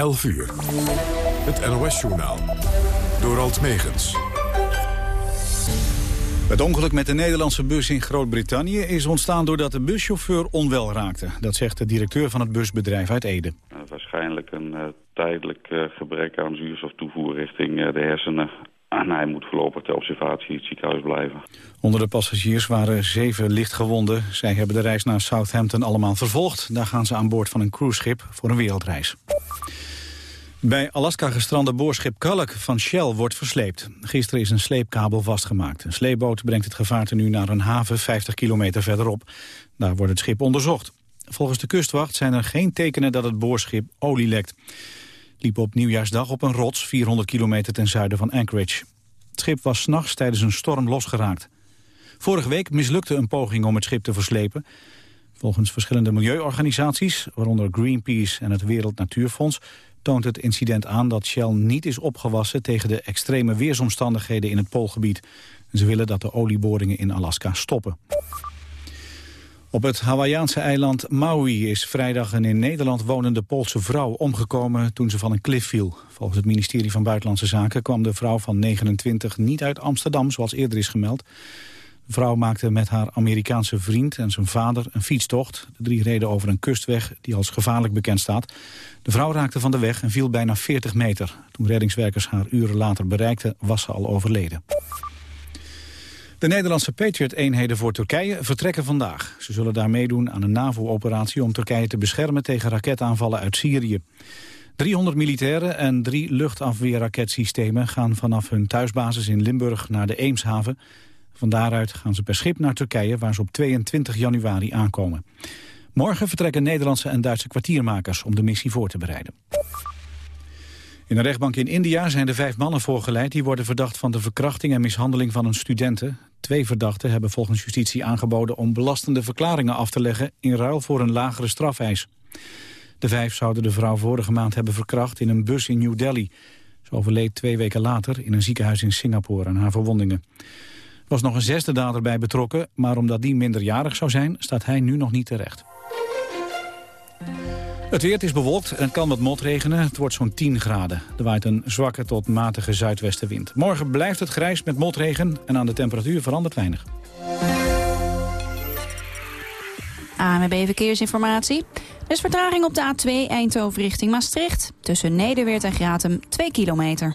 11 uur. Het NOS-journaal. Door Alt Megens. Het ongeluk met de Nederlandse bus in Groot-Brittannië is ontstaan doordat de buschauffeur onwel raakte. Dat zegt de directeur van het busbedrijf uit Ede. Uh, waarschijnlijk een uh, tijdelijk uh, gebrek aan zuurstoftoevoer richting de hersenen. En hij moet voorlopig ter observatie in het ziekenhuis blijven. Onder de passagiers waren zeven lichtgewonden. Zij hebben de reis naar Southampton allemaal vervolgd. Daar gaan ze aan boord van een cruiseschip voor een wereldreis. Bij Alaska gestrande boorschip Kalk van Shell wordt versleept. Gisteren is een sleepkabel vastgemaakt. Een sleepboot brengt het gevaarte nu naar een haven 50 kilometer verderop. Daar wordt het schip onderzocht. Volgens de kustwacht zijn er geen tekenen dat het boorschip olie lekt. Liep op nieuwjaarsdag op een rots 400 kilometer ten zuiden van Anchorage. Het schip was s'nachts tijdens een storm losgeraakt. Vorige week mislukte een poging om het schip te verslepen. Volgens verschillende milieuorganisaties, waaronder Greenpeace en het Wereld Natuurfonds toont het incident aan dat Shell niet is opgewassen tegen de extreme weersomstandigheden in het Poolgebied. Ze willen dat de olieboringen in Alaska stoppen. Op het Hawaïaanse eiland Maui is vrijdag een in Nederland wonende Poolse vrouw omgekomen toen ze van een klif viel. Volgens het ministerie van Buitenlandse Zaken kwam de vrouw van 29 niet uit Amsterdam, zoals eerder is gemeld. De vrouw maakte met haar Amerikaanse vriend en zijn vader een fietstocht. De drie reden over een kustweg die als gevaarlijk bekend staat. De vrouw raakte van de weg en viel bijna 40 meter. Toen reddingswerkers haar uren later bereikten, was ze al overleden. De Nederlandse Patriot-eenheden voor Turkije vertrekken vandaag. Ze zullen daar meedoen aan een NAVO-operatie om Turkije te beschermen tegen raketaanvallen uit Syrië. 300 militairen en drie luchtafweerraketsystemen gaan vanaf hun thuisbasis in Limburg naar de Eemshaven. Van daaruit gaan ze per schip naar Turkije waar ze op 22 januari aankomen. Morgen vertrekken Nederlandse en Duitse kwartiermakers om de missie voor te bereiden. In een rechtbank in India zijn de vijf mannen voorgeleid... die worden verdacht van de verkrachting en mishandeling van een studenten. Twee verdachten hebben volgens justitie aangeboden... om belastende verklaringen af te leggen in ruil voor een lagere strafeis. De vijf zouden de vrouw vorige maand hebben verkracht in een bus in New Delhi. Ze overleed twee weken later in een ziekenhuis in Singapore aan haar verwondingen. Er was nog een zesde dader bij betrokken... maar omdat die minderjarig zou zijn, staat hij nu nog niet terecht. Het weer is bewolkt en kan wat motregenen. Het wordt zo'n 10 graden. Er waait een zwakke tot matige zuidwestenwind. Morgen blijft het grijs met motregen en aan de temperatuur verandert weinig. AMB Verkeersinformatie. Er is vertraging op de A2 Eindhoven richting Maastricht. Tussen Nederweert en Gratum 2 kilometer.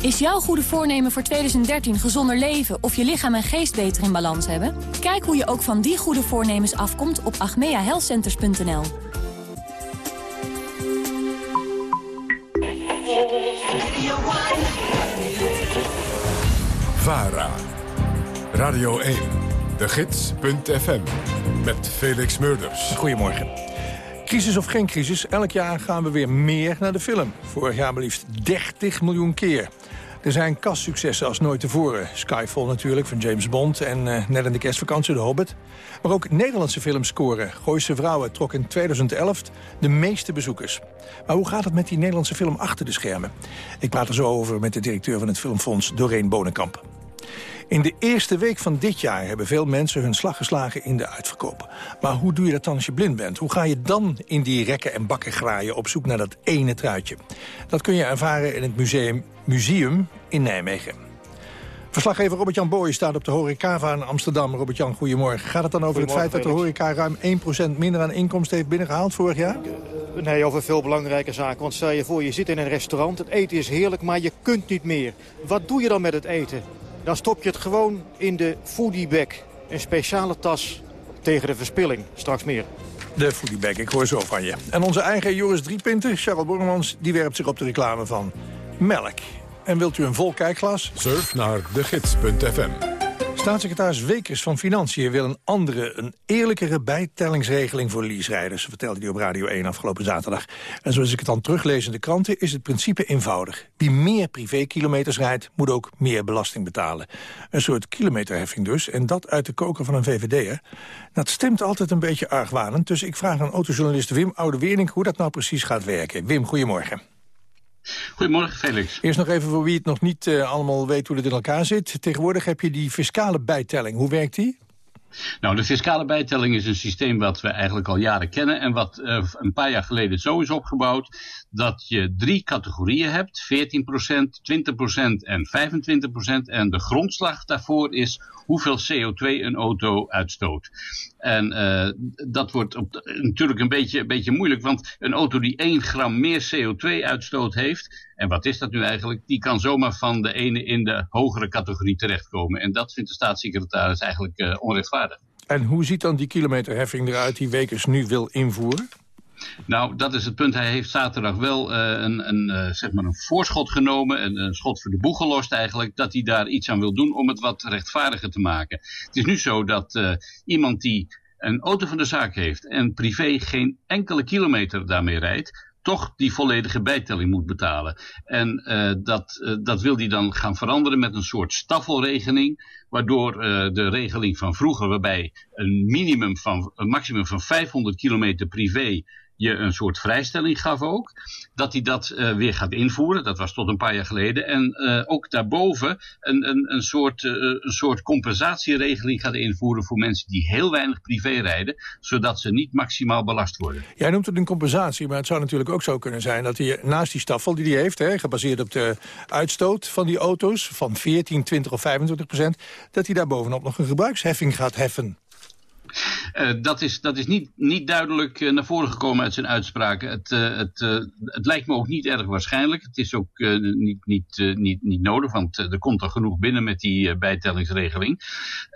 Is jouw goede voornemen voor 2013 gezonder leven of je lichaam en geest beter in balans hebben? Kijk hoe je ook van die goede voornemens afkomt op agmeahealthcenters.nl. VARA Radio 1, de gids.fm, met Felix Murders. Goedemorgen. Crisis of geen crisis, elk jaar gaan we weer meer naar de film. Vorig jaar maar liefst 30 miljoen keer. Er zijn kastsuccessen als nooit tevoren. Skyfall natuurlijk, van James Bond en uh, net in de kerstvakantie The Hobbit. Maar ook Nederlandse films scoren. Gooise Vrouwen trok in 2011 de meeste bezoekers. Maar hoe gaat het met die Nederlandse film achter de schermen? Ik praat er zo over met de directeur van het Filmfonds, Doreen Bonenkamp. In de eerste week van dit jaar hebben veel mensen hun slag geslagen in de uitverkoop. Maar hoe doe je dat dan als je blind bent? Hoe ga je dan in die rekken en bakken graaien op zoek naar dat ene truitje? Dat kun je ervaren in het museum, museum in Nijmegen. Verslaggever Robert-Jan Booy staat op de horecava in Amsterdam. Robert-Jan, goedemorgen. Gaat het dan over het feit dat de horeca ruim 1% minder aan inkomsten heeft binnengehaald vorig jaar? Nee, over veel belangrijke zaken. Want stel je voor, je zit in een restaurant, het eten is heerlijk, maar je kunt niet meer. Wat doe je dan met het eten? Dan stop je het gewoon in de foodiebag. Een speciale tas tegen de verspilling. Straks meer. De foodiebag, ik hoor zo van je. En onze eigen Joris Driepinter, Charles Bormans, die werpt zich op de reclame van melk. En wilt u een vol kijkglas? Surf naar degids.fm. Staatssecretaris Wekers van Financiën wil een andere, een eerlijkere bijtellingsregeling voor leaserijders, vertelde hij op Radio 1 afgelopen zaterdag. En zoals ik het dan teruglees in de kranten, is het principe eenvoudig. Wie meer privékilometers rijdt, moet ook meer belasting betalen. Een soort kilometerheffing dus, en dat uit de koker van een VVD'er. Dat stemt altijd een beetje argwanend, dus ik vraag aan autojournalist Wim Oude-Wering hoe dat nou precies gaat werken. Wim, goedemorgen. Goedemorgen, Felix. Eerst nog even voor wie het nog niet uh, allemaal weet hoe het in elkaar zit. Tegenwoordig heb je die fiscale bijtelling. Hoe werkt die? Nou, de fiscale bijtelling is een systeem wat we eigenlijk al jaren kennen... en wat uh, een paar jaar geleden zo is opgebouwd... dat je drie categorieën hebt, 14%, 20% en 25%. En de grondslag daarvoor is hoeveel CO2 een auto uitstoot. En uh, dat wordt op, natuurlijk een beetje, een beetje moeilijk, want een auto die 1 gram meer CO2-uitstoot heeft, en wat is dat nu eigenlijk, die kan zomaar van de ene in de hogere categorie terechtkomen. En dat vindt de staatssecretaris eigenlijk uh, onrechtvaardig. En hoe ziet dan die kilometerheffing eruit die Wekers nu wil invoeren? Nou, dat is het punt. Hij heeft zaterdag wel uh, een, een, uh, zeg maar een voorschot genomen, een, een schot voor de boeg gelost eigenlijk, dat hij daar iets aan wil doen om het wat rechtvaardiger te maken. Het is nu zo dat uh, iemand die een auto van de zaak heeft en privé geen enkele kilometer daarmee rijdt, toch die volledige bijtelling moet betalen. En dat, dat wil hij dan gaan veranderen met een soort staffelregeling, waardoor de regeling van vroeger, waarbij een minimum van een maximum van 500 kilometer privé je een soort vrijstelling gaf ook, dat hij dat uh, weer gaat invoeren. Dat was tot een paar jaar geleden. En uh, ook daarboven een, een, een, soort, uh, een soort compensatieregeling gaat invoeren voor mensen die heel weinig privé rijden, zodat ze niet maximaal belast worden. Jij noemt het een compensatie, maar het zou natuurlijk ook zo kunnen zijn dat hij naast die staffel die hij heeft, hè, gebaseerd op de uitstoot van die auto's, van 14, 20 of 25 procent, dat hij daar bovenop nog een gebruiksheffing gaat heffen. Uh, dat is, dat is niet, niet duidelijk uh, naar voren gekomen uit zijn uitspraken. Het, uh, het, het lijkt me ook niet erg waarschijnlijk. Het is ook niet, niet, niet, niet nodig, want er komt er genoeg binnen met die bijtellingsregeling.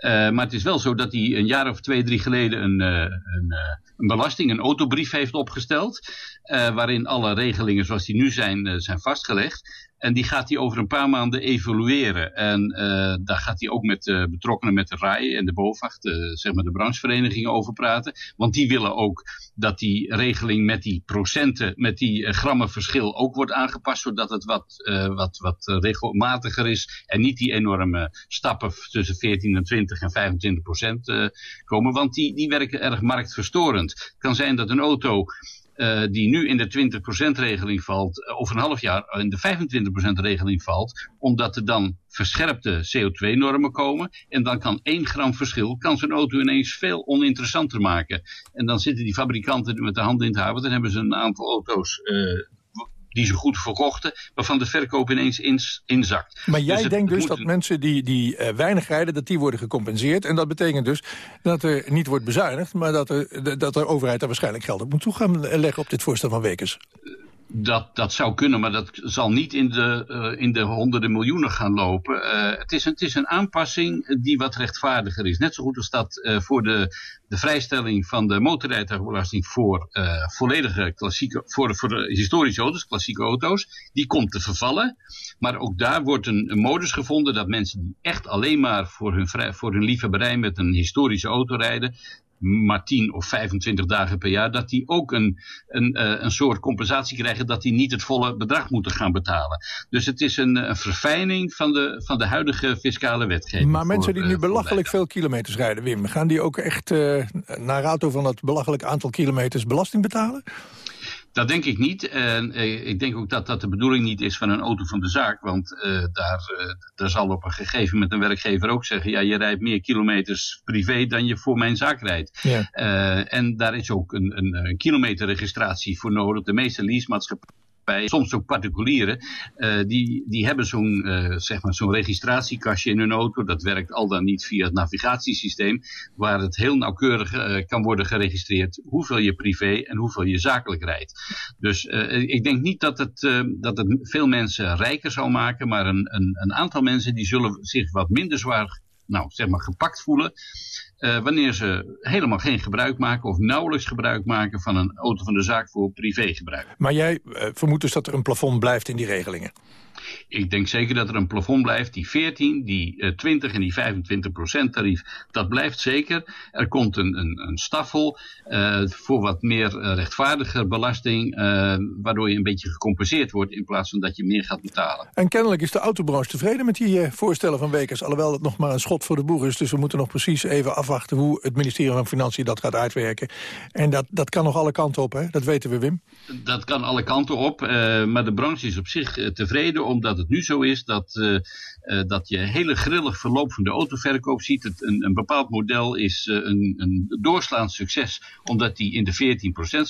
maar het is wel zo dat hij een jaar of twee, drie geleden een, een, een belasting, een autobrief heeft opgesteld. waarin alle regelingen zoals die nu zijn, zijn vastgelegd. En die gaat hij over een paar maanden evalueren. En uh, daar gaat hij ook met uh, betrokkenen met de RAI en de BOVAG, de, zeg maar de brancheverenigingen, over praten. Want die willen ook dat die regeling met die procenten, met die uh, grammen verschil ook wordt aangepast. Zodat het wat, wat, wat regelmatiger is. En niet die enorme stappen tussen 14 en 20 en 25 procent komen. Want die, die werken erg marktverstorend. Het kan zijn dat een auto uh, die nu in de 20% regeling valt, over een half jaar in de 25% regeling valt, omdat er dan verscherpte CO2-normen komen. En dan kan 1 gram verschil, kan zo'n auto ineens veel oninteressanter maken. En dan zitten die fabrikanten met de handen in het haar, dan hebben ze een aantal auto's uh, die ze goed verkochten, waarvan de verkoop ineens ins, inzakt. Maar jij dus denkt dus dat mensen die, die uh, weinig rijden, dat die worden gecompenseerd. En dat betekent dus dat er niet wordt bezuinigd, maar dat, er, dat de overheid daar waarschijnlijk geld op moet toe gaan leggen op dit voorstel van Wekers. Dat, dat zou kunnen, maar dat zal niet in de, uh, in de honderden miljoenen gaan lopen. Uh, het, is een, het is een aanpassing die wat rechtvaardiger is. Net zo goed als dat uh, voor de, de vrijstelling van de motorrijtuigbelasting voor volledige klassieke, voor, voor de historische auto's, klassieke auto's, die komt te vervallen. Maar ook daar wordt een, een modus gevonden dat mensen die echt alleen maar voor hun, vrij, voor hun liefhebberij met een historische auto rijden, maar 10 of 25 dagen per jaar, dat die ook een, een, uh, een soort compensatie krijgen dat die niet het volle bedrag moeten gaan betalen. Dus het is een, een verfijning van de, van de huidige fiscale wetgeving. Maar mensen die voor, nu belachelijk veel kilometers rijden, Wim, gaan die ook echt uh, naar rato van dat belachelijk aantal kilometers belasting betalen? Dat denk ik niet. En uh, ik denk ook dat dat de bedoeling niet is van een auto van de zaak. Want uh, daar, uh, daar zal op een gegeven moment een werkgever ook zeggen... ja, je rijdt meer kilometers privé dan je voor mijn zaak rijdt. Ja. en daar is ook een, een, een kilometerregistratie voor nodig. De meeste leasemaatschappijen soms ook particulieren, uh, die, die hebben zo'n uh, zeg maar zo'n registratiekastje in hun auto. Dat werkt al dan niet via het navigatiesysteem, waar het heel nauwkeurig uh, kan worden geregistreerd hoeveel je privé en hoeveel je zakelijk rijdt. Dus ik denk niet dat het, dat het veel mensen rijker zal maken, maar een, een, een aantal mensen die zullen zich wat minder zwaar nou, zeg maar, gepakt voelen. Uh, wanneer ze helemaal geen gebruik maken of nauwelijks gebruik maken van een auto van de zaak voor privégebruik. Maar jij uh, vermoedt dus dat er een plafond blijft in die regelingen? Ik denk zeker dat er een plafond blijft. Die 14, die uh, 20 en die 25 procent tarief, dat blijft zeker. Er komt een, een, een staffel uh, voor wat meer uh, rechtvaardiger belasting, waardoor je een beetje gecompenseerd wordt in plaats van dat je meer gaat betalen. En kennelijk is de autobranche tevreden met die voorstellen van Wekers, alhoewel het nog maar een schot voor de boeg is. Dus we moeten nog precies even afwachten hoe het ministerie van Financiën dat gaat uitwerken. En dat, dat kan nog alle kanten op, hè? dat weten we, Wim. Dat kan alle kanten op, maar de branche is op zich tevreden omdat het nu zo is dat, uh, uh, dat je hele grillig verloop van de autoverkoop ziet. Het, een, een bepaald model is uh, een, een doorslaand succes, omdat die in de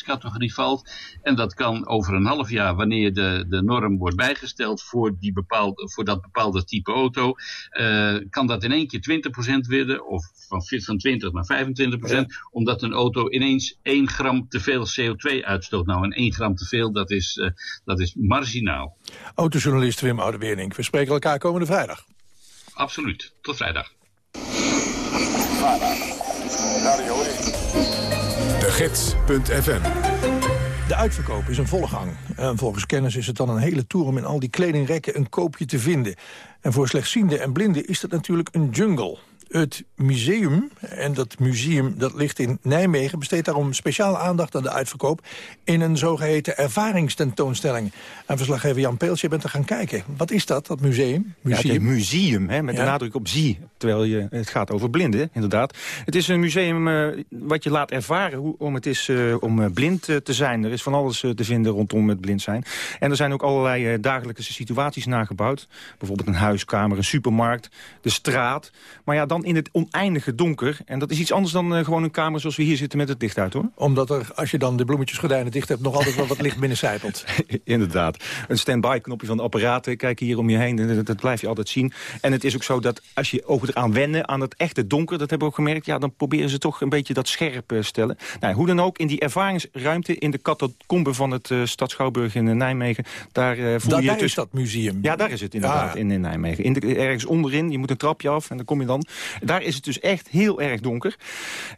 14% categorie valt. En dat kan over een half jaar, wanneer de, de norm wordt bijgesteld voor, die bepaalde, voor dat bepaalde type auto, kan dat in één keer 20% worden, of van, van 20 naar 25%, ja. omdat een auto ineens 1 gram te veel CO2 uitstoot. Nou, en 1 gram te veel, dat is, dat is marginaal. Autojournalist Wim Oudewernink. We spreken elkaar komende vrijdag. Absoluut. Tot vrijdag. De Gids.fm de uitverkoop is een volle gang. En volgens kennis is het dan een hele tour om in al die kledingrekken een koopje te vinden. En voor slechtzienden en blinden is dat natuurlijk een jungle. Het museum, en dat museum dat ligt in Nijmegen... besteedt daarom speciale aandacht aan de uitverkoop... in een zogeheten ervaringstentoonstelling. En verslaggever Jan Peels, je bent er gaan kijken. Wat is dat, dat museum? museum? Ja, het museum, hè, met ja. de nadruk op zie. Terwijl je, het gaat over blinden, inderdaad. Het is een museum uh, wat je laat ervaren hoe, om het is uh, om uh, blind te zijn. Er is van alles te vinden rondom het blind zijn. En er zijn ook allerlei dagelijkse situaties nagebouwd. Bijvoorbeeld een huiskamer, een supermarkt, de straat. Maar ja, dan in het oneindige donker. En dat is iets anders dan uh, gewoon een kamer zoals we hier zitten met het licht uit, hoor. Omdat er, als je dan de bloemetjesgordijnen dicht hebt... nog altijd wel wat licht binnencijpelt. Inderdaad. Een stand-by knopje van de apparaten. Kijk hier om je heen, dat, dat blijf je altijd zien. En het is ook zo dat als je ogen eraan wennen... aan het echte donker, dat hebben we ook gemerkt... ja, dan proberen ze toch een beetje dat scherp uh, stellen. Nou, hoe dan ook, in die ervaringsruimte... in de catacombe van het uh, Stad Schouwburg in Nijmegen... daar voel je daar is dat museum. Ja, daar is het inderdaad, ah. in, in Nijmegen. In de, ergens onderin, je moet een trapje af en dan kom je dan... Daar is het dus echt heel erg donker.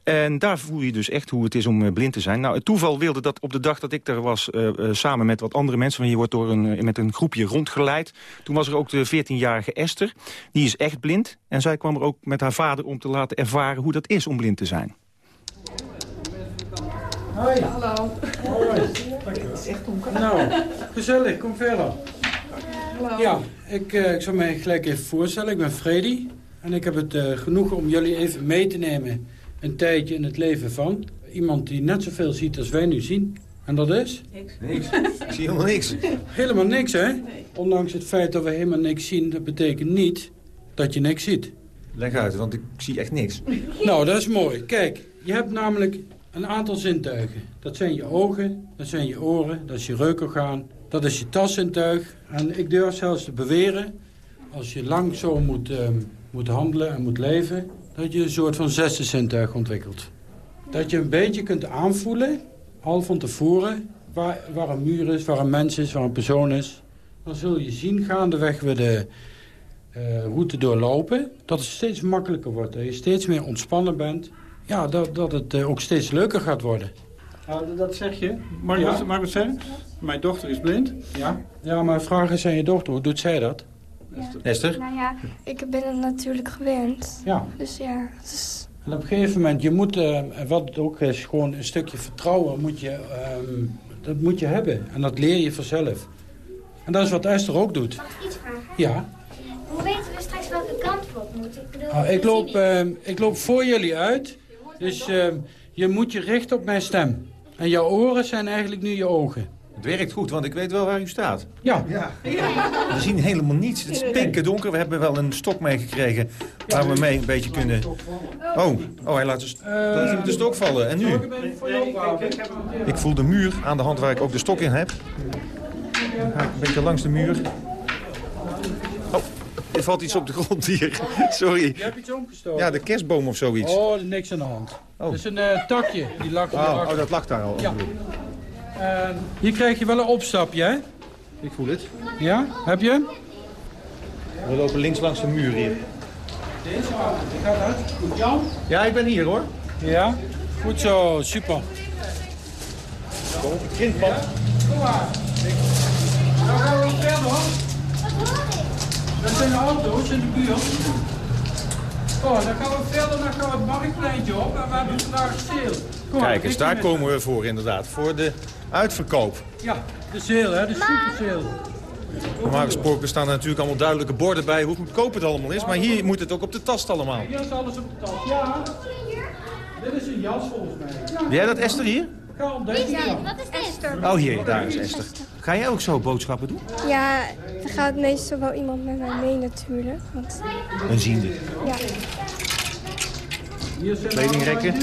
En daar voel je dus echt hoe het is om blind te zijn. Nou, het toeval wilde dat op de dag dat ik er was... Uh, uh, samen met wat andere mensen... want je wordt door een, met een groepje rondgeleid. Toen was er ook de 14-jarige Esther. Die is echt blind. En zij kwam er ook met haar vader om te laten ervaren... hoe dat is om blind te zijn. Hoi. Hallo. Hoi. Het is echt donker. Nou, gezellig. Kom verder. Hallo. Ja, ik, ik zal mij gelijk even voorstellen. Ik ben Freddy. En ik heb het uh, genoegen om jullie even mee te nemen... een tijdje in het leven van iemand die net zoveel ziet als wij nu zien. En dat is? Niks. niks. Ik zie helemaal niks. Helemaal niks, hè? Nee. Ondanks het feit dat we helemaal niks zien... dat betekent niet dat je niks ziet. Leg uit, want ik zie echt niks. Nou, dat is mooi. Kijk, je hebt namelijk een aantal zintuigen. Dat zijn je ogen, dat zijn je oren, dat is je reukorgaan... dat is je taszintuig. En ik durf zelfs te beweren... als je lang zo moet... Uh, moet handelen en moet leven... dat je een soort van zesde zintuig ontwikkelt. Dat je een beetje kunt aanvoelen, al van tevoren... waar, waar een muur is, waar een mens is, waar een persoon is... dan zul je zien gaandeweg we de uh, route doorlopen... dat het steeds makkelijker wordt. Dat je steeds meer ontspannen bent. Ja, dat, dat het uh, ook steeds leuker gaat worden. Nou, dat zeg je. Mag, ja. ik, mag ik wat zeggen? Mijn dochter is blind. Ja, ja maar vraag eens aan je dochter. Hoe doet zij dat? Ja. Esther? Nou ja, ik ben het natuurlijk gewend. Ja. Dus ja, het is... En op een gegeven moment, je moet, uh, wat het ook is, gewoon een stukje vertrouwen moet je, um, dat moet je hebben. En dat leer je vanzelf. En dat is wat Esther ook doet. Mag ik iets vragen? Ja. Hoe weten we straks welke kant we op moeten? Ik, bedoel, nou, ik, loop, uh, ik loop voor jullie uit. Dus uh, je moet je richten op mijn stem. En jouw oren zijn eigenlijk nu je ogen. Het werkt goed, want ik weet wel waar u staat. Ja. ja. We zien helemaal niets. Het is pikken donker. We hebben wel een stok meegekregen waar we mee een beetje kunnen... Oh, oh hij laat de, uh, de stok vallen. En nu? Ik voel de muur aan de hand waar ik ook de stok in heb. Dan ga ik een beetje langs de muur. Oh, er valt iets op de grond hier. Sorry. Je hebt iets omgestoken. Ja, de kerstboom of zoiets. Oh, niks aan de hand. Oh. Dat is een uh, takje. Die lag oh, oh, dat lag daar al. Ja. Uh, hier krijg je wel een opstapje, hè? Ik voel het. Ja, heb je? We lopen links langs de muur hier. Deze gaat uit. Goed, Jan? Ja, ik ben hier, hoor. Ja? Goed zo, super. Kindpad. Ja? Kom maar. Dan gaan we verder, hoor. Dat zijn de auto's in de buurt. Oh, dan gaan we verder, dan gaan we het marktpleintje op en we hebben vandaag sale. Kom Kijk eens, daar komen we voor inderdaad. Voor de uitverkoop. Ja, de sale, hè, de super sale. Normaal gesproken staan er natuurlijk allemaal duidelijke borden bij hoe goedkoop het allemaal is. Maar hier moet het ook op de tast allemaal. Hier is alles op de tast, ja. Dit is een jas volgens mij. Ja. Dat Esther hier? Wat is Esther? Oh, hier, daar is Esther. Ga jij ook zo boodschappen doen? Ja, er gaat meestal wel iemand met mij mee natuurlijk. Want... Een ziende. Ja. Kledingrekken.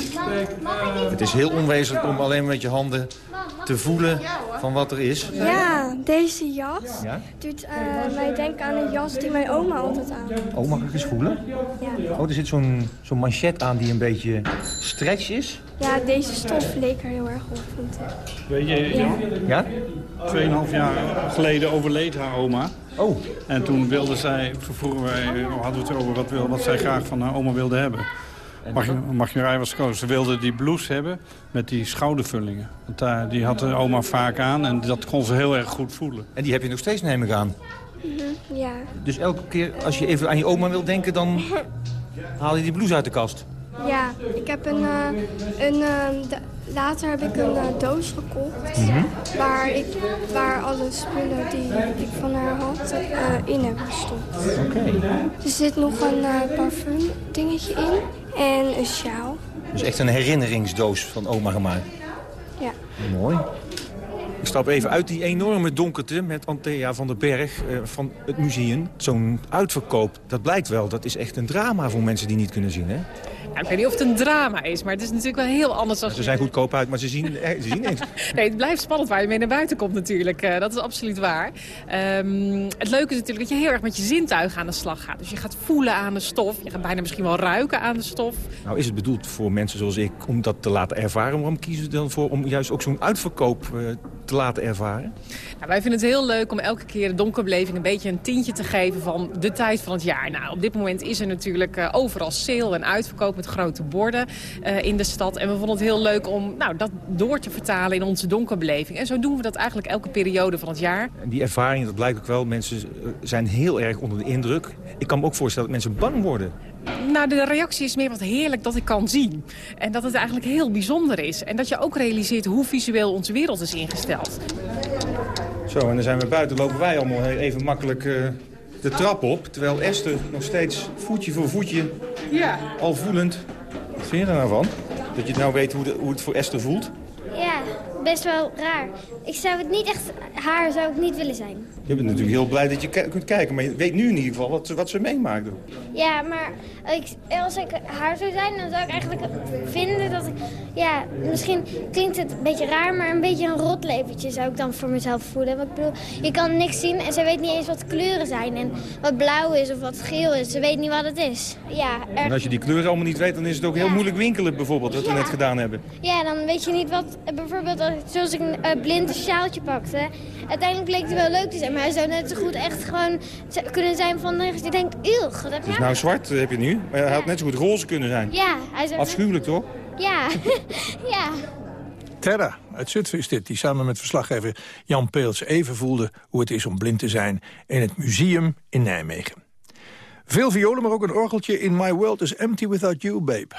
Het is heel onwezenlijk om alleen met je handen te voelen van wat er is. Ja, deze jas ja? doet uh, mij denken aan een jas die mijn oma altijd aan. Oh, mag ik eens voelen? Ja. Oh, er zit zo'n zo'n manchet aan die een beetje stretch is. Ja, deze stof leek er heel erg op, vind ik. Weet je, Ja. Ja? Tweeënhalf jaar geleden overleed haar oma. Oh. En toen wilde zij, vroegen wij, hadden we het over wat, wil- wat zij graag van haar oma wilde hebben. Mag je, mag je was gekozen. Ze wilde die blouse hebben met die schoudervullingen. Want daar, die had de oma vaak aan en dat kon ze heel erg goed voelen. En die heb je nog steeds, neem ik aan. Mhm, Ja. Dus elke keer als je even aan je oma wil denken, dan haal je die blouse uit de kast. Ja, ik heb een... eh, een eh, da- later heb ik een eh, doos gekocht. Mhm. waar, ik, waar alle spullen die ik van haar had eh, in heb gestopt. Oké. Er zit nog een eh, parfum dingetje in. En een sjaal. Dus echt een herinneringsdoos van oma gemaakt. Ja. Mooi. Ik stap even uit die enorme donkerte met Anthea van den Berg eh, van het museum. Zo'n uitverkoop, dat blijkt wel. Dat is echt een drama voor mensen die niet kunnen zien, hè? Nou, ik weet niet of het een drama is, maar het is natuurlijk wel heel anders dan... Ze zijn goedkoop uit, maar ze zien, eh, ze zien niks. Nee, het blijft spannend waar je mee naar buiten komt natuurlijk. Eh, dat is absoluut waar. Ehm, het leuke is natuurlijk dat je heel erg met je zintuigen aan de slag gaat. Dus je gaat voelen aan de stof. Je gaat bijna misschien wel ruiken aan de stof. Nou is het bedoeld voor mensen zoals ik om dat te laten ervaren. Waarom kiezen ze dan voor om juist ook zo'n uitverkoop eh, te laten ervaren? Nou, wij vinden het heel leuk om elke keer de donkerbeleving een beetje een tientje te geven van de tijd van het jaar. Nou, op dit moment is er natuurlijk overal sale en uitverkoop met grote borden eh, in de stad. En we vonden het heel leuk om nou, dat door te vertalen in onze donkerbeleving. En zo doen we dat eigenlijk elke periode van het jaar. En die ervaring, dat blijkt ook wel, mensen eh, zijn heel erg onder de indruk. Ik kan me ook voorstellen dat mensen bang worden. Nou, de reactie is meer wat heerlijk dat ik kan zien. En dat het eigenlijk heel bijzonder is. En dat je ook realiseert hoe visueel onze wereld is ingesteld. Zo, en dan zijn we buiten, lopen wij allemaal even makkelijk eh, de trap op. Terwijl Esther nog steeds voetje voor voetje, Ja. al voelend... Wat vind je er nou van? Dat je nou weet hoe, de- hoe het voor Esther voelt? Ja, best wel raar. Ik zou het niet echt haar zou ik niet willen zijn. Je bent natuurlijk heel blij dat je kunt kijken, maar je weet nu in ieder geval wat, wat ze meemaakten. Ja, maar ik, als ik haar zou zijn, dan zou ik eigenlijk vinden dat ik... Ja, misschien klinkt het een beetje raar, maar een beetje een rotleventje zou ik dan voor mezelf voelen. Want ik bedoel, je kan niks zien en ze weet niet eens wat kleuren zijn. En wat blauw is of wat geel is. Ze weet niet wat het is. Ja, En als je die kleuren allemaal niet weet, dan is het ook heel moeilijk winkelen bijvoorbeeld, wat we net gedaan hebben. Ja, dan weet je niet wat... Bijvoorbeeld, als, zoals ik uh, blind sjaaltje pakte. Uiteindelijk leek het wel leuk te zijn, maar hij zou net zo goed echt gewoon kunnen zijn van... Dat je denkt, eeuw, wat heb je Dus nou zwart heb je nu, maar hij had net zo goed roze kunnen zijn. Ja. Hij zou Afschuwelijk, toch? Ja, ja. Terra uit Zutphen is dit, die samen met verslaggever Jan Peels even voelde hoe het is om blind te zijn in het museum in Nijmegen. Veel violen, maar ook een orgeltje in My World is Empty Without You, Babe.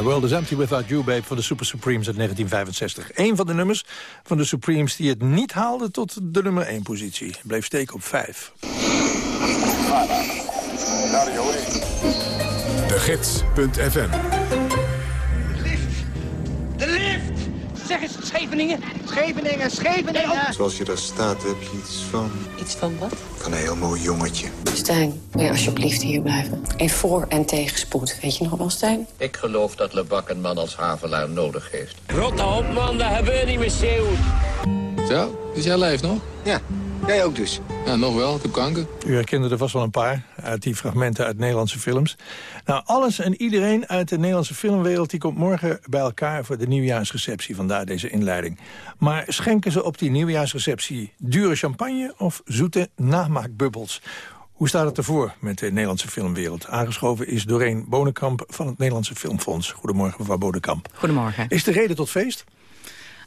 My World is Empty Without You, Babe van de Super Supremes uit 1965. Eén van de nummers van de Supremes die het niet haalde tot de nummer 1 positie. Bleef steken op 5. De Gids.fm De lift! Zeg eens, Scheveningen! Scheveningen, Scheveningen! Zoals je daar staat heb je iets van... Iets van wat? Van een heel mooi jongetje. Stijn, wil je alsjeblieft hier blijven? In voor- en tegenspoed. Weet je nog wel, Stijn? Ik geloof dat Lebak een man als Havelaar nodig heeft. Rotte op, man, dat hebben we niet meer zeeuwen. Zo, dus jij leeft nog? Ja, jij ook dus. Ja, nog wel. Ik heb kanker. U herkende er vast wel een paar uit die fragmenten uit Nederlandse films. Nou, alles en iedereen uit de Nederlandse filmwereld... die komt morgen bij elkaar voor de nieuwjaarsreceptie. Vandaar deze inleiding. Maar schenken ze op die nieuwjaarsreceptie dure champagne... of zoete namaakbubbels? Hoe staat het ervoor met de Nederlandse filmwereld? Aangeschoven is Doreen Bonenkamp van het Nederlandse Filmfonds. Goedemorgen, mevrouw Bonenkamp. Goedemorgen. Is de reden tot feest?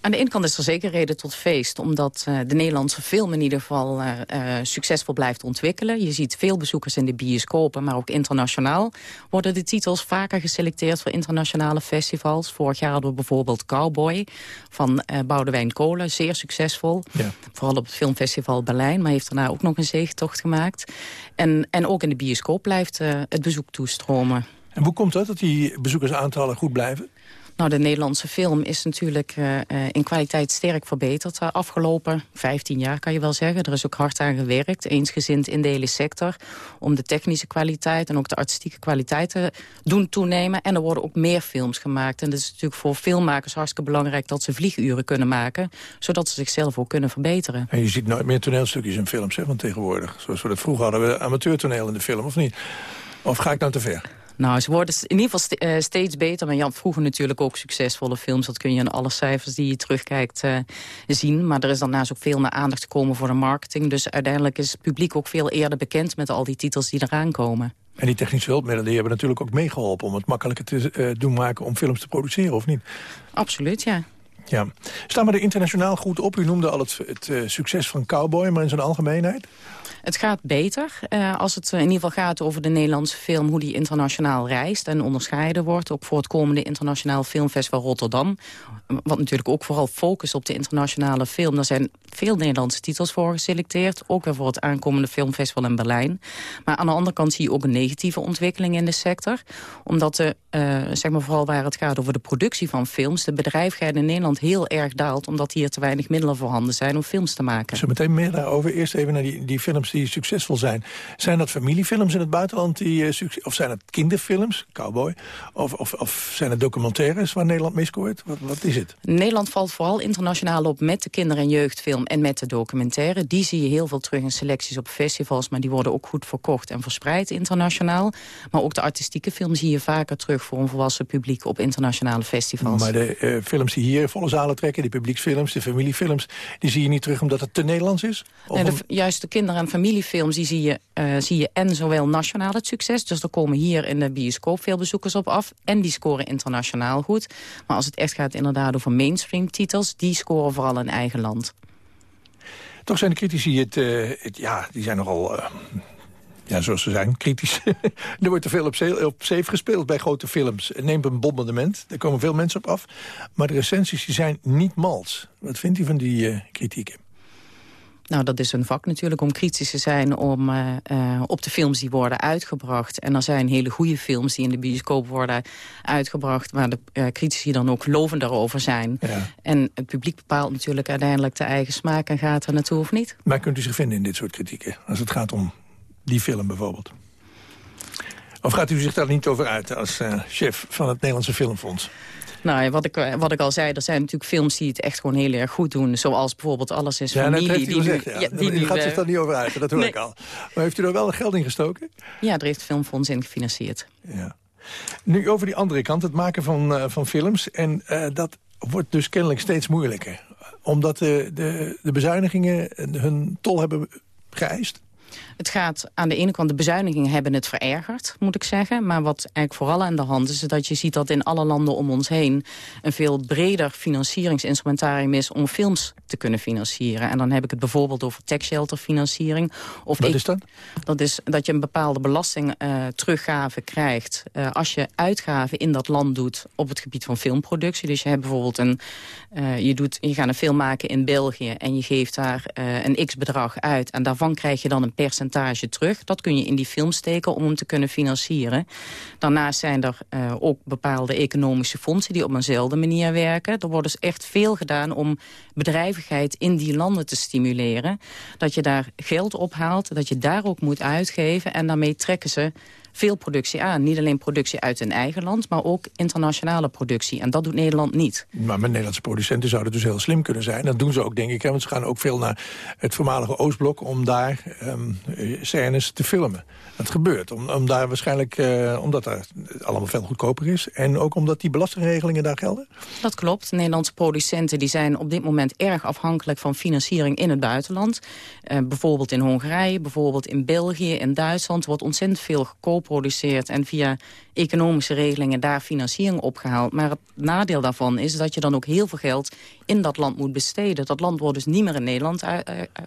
Aan de ene kant is er zeker reden tot feest... omdat uh, de Nederlandse film in ieder geval uh, uh, succesvol blijft ontwikkelen. Je ziet veel bezoekers in de bioscopen, maar ook internationaal... worden de titels vaker geselecteerd voor internationale festivals. Vorig jaar hadden we bijvoorbeeld Cowboy van Boudewijn Kolen, zeer succesvol. Ja. Vooral op het filmfestival Berlijn, maar heeft daarna ook nog een zeegtocht gemaakt. En, en ook in de bioscoop blijft het bezoek toestromen. En hoe komt dat, dat die bezoekersaantallen goed blijven? Nou, de Nederlandse film is natuurlijk uh, in kwaliteit sterk verbeterd de afgelopen 15 jaar, kan je wel zeggen. Er is ook hard aan gewerkt, eensgezind in de hele sector, om de technische kwaliteit en ook de artistieke kwaliteit te doen toenemen. En er worden ook meer films gemaakt. En dat is natuurlijk voor filmmakers hartstikke belangrijk dat ze vlieguren kunnen maken, zodat ze zichzelf ook kunnen verbeteren. En je ziet nooit meer toneelstukjes in films, hè, van tegenwoordig. Zoals we dat vroeger hadden, we amateurtoneel in de film, of niet? Of ga ik nou te ver? Nou, ze worden in ieder geval eh, steeds beter. Maar Jan vroeger natuurlijk ook succesvolle films. Dat kun je in alle cijfers die je terugkijkt uh, zien. Maar er is daarnaast ook veel meer aandacht gekomen voor de marketing. Dus uiteindelijk is het publiek ook veel eerder bekend... met al die titels die eraan komen. En die technische hulpmiddelen die hebben natuurlijk ook meegeholpen... om het makkelijker te uh, doen maken om films te produceren, of niet? Absoluut, ja. Ja. Staan we er internationaal goed op? U noemde al het, het succes van Cowboy, maar in zijn algemeenheid? Het gaat beter uh, als het in ieder geval gaat over de Nederlandse film... hoe die internationaal reist en onderscheiden wordt. Het komende Internationaal Filmfestival Rotterdam. Wat natuurlijk ook vooral focust op de internationale film. Er zijn veel Nederlandse titels voor geselecteerd. Ook weer voor het aankomende filmfestival in Berlijn. Maar aan de andere kant zie je ook een negatieve ontwikkeling in de sector. Omdat de, uh, zeg maar vooral waar het gaat over de productie van films... de bedrijvigheid in Nederland heel erg daalt... omdat hier te weinig middelen voorhanden zijn om films te maken. Zo meteen meer daarover. Eerst even naar die, die films die succesvol zijn. Zijn dat familiefilms in het buitenland? Die, uh, of zijn het kinderfilms, cowboy? Of, of, of zijn het documentaires waar Nederland mee scoort? Wat, wat is het? Nederland valt vooral internationaal op met de kinder- en jeugdfilm en met de documentaire. Die zie je heel veel terug in selecties op festivals... maar die worden ook goed verkocht en verspreid internationaal. Maar ook de artistieke film zie je vaker terug... voor een volwassen publiek op internationale festivals. Maar de uh, films die hier volle zalen trekken, die publieksfilms, de familiefilms... die zie je niet terug omdat het te Nederlands is? Nee, de, juist de kinder- en familiefilms die zie, je, uh, zie je en zowel nationaal het succes... dus er komen hier in de bioscoop veel bezoekers op af... en die scoren internationaal goed. Maar als het echt gaat inderdaad over mainstream titels... die scoren vooral in eigen land. Toch zijn de critici het, uh, het ja, die zijn nogal... Uh, ja, zoals ze zijn, kritisch. er wordt te veel op safe gespeeld bij grote films. Neem een bombardement, daar komen veel mensen op af. Maar de recensies die zijn niet mals. Wat vindt u van die uh, kritieken? Nou, dat is een vak natuurlijk om kritisch te zijn om, uh, uh, op de films die worden uitgebracht. En er zijn hele goede films die in de bioscoop worden uitgebracht... waar de uh, critici dan ook lovend daarover zijn. Ja. En het publiek bepaalt natuurlijk uiteindelijk de eigen smaak... en gaat er naartoe of niet. Maar kunt u zich vinden in dit soort kritieken? Als het gaat om die film bijvoorbeeld? Of gaat u zich daar niet over uit als chef van het Nederlandse Filmfonds? Nou, wat ik, wat ik al zei, er zijn natuurlijk films die het echt gewoon heel erg goed doen. Zoals bijvoorbeeld Alles is ja, Familie. U gezegd, ja. die, die, gaat zich daar niet over uit, dat hoor nee. ik al. Maar heeft u er wel geld in gestoken? Ja, er heeft het Filmfonds in gefinancierd. Ja. Nu over die andere kant, het maken van, uh, van films. En uh, dat wordt dus kennelijk steeds moeilijker. Omdat de, de, de bezuinigingen hun tol hebben geëist. Het gaat aan de ene kant, de bezuinigingen hebben het verergerd, moet ik zeggen. Maar wat eigenlijk vooral aan de hand is, is dat je ziet dat in alle landen om ons heen... een veel breder financieringsinstrumentarium is om films te kunnen financieren. En dan heb ik het bijvoorbeeld over tax shelter financiering. Of wat is dat? Dat is dat je een bepaalde belasting uh, teruggave krijgt... Uh, als je uitgaven in dat land doet op het gebied van filmproductie. Dus je hebt bijvoorbeeld een... Uh, je, doet, je gaat een film maken in België en je geeft daar een x-bedrag uit... en daarvan krijg je dan een percentage terug. Dat kun je in die film steken om hem te kunnen financieren. Daarnaast zijn er uh, ook bepaalde economische fondsen die op eenzelfde manier werken. Er wordt dus echt veel gedaan om bedrijvigheid in die landen te stimuleren. Dat je daar geld ophaalt, dat je daar ook moet uitgeven. En daarmee trekken ze veel productie aan. Niet alleen productie uit hun eigen land, maar ook internationale productie. En dat doet Nederland niet. Maar met Nederlandse producenten zouden dus heel slim kunnen zijn. Dat doen ze ook, denk ik. Hè? Want ze gaan ook veel naar het voormalige Oostblok... om daar um, scènes te filmen. Dat gebeurt. Om, om daar waarschijnlijk, uh, omdat daar allemaal veel goedkoper is. En ook omdat die belastingregelingen daar gelden? Dat klopt. Nederlandse producenten die zijn op dit moment erg afhankelijk van financiering in het buitenland. Uh, bijvoorbeeld in Hongarije, bijvoorbeeld in België, in Duitsland. wordt ontzettend veel geco-produceerd en via economische regelingen daar financiering opgehaald. Maar het nadeel daarvan is dat je dan ook heel veel geld in dat land moet besteden. Dat land wordt dus niet meer in Nederland,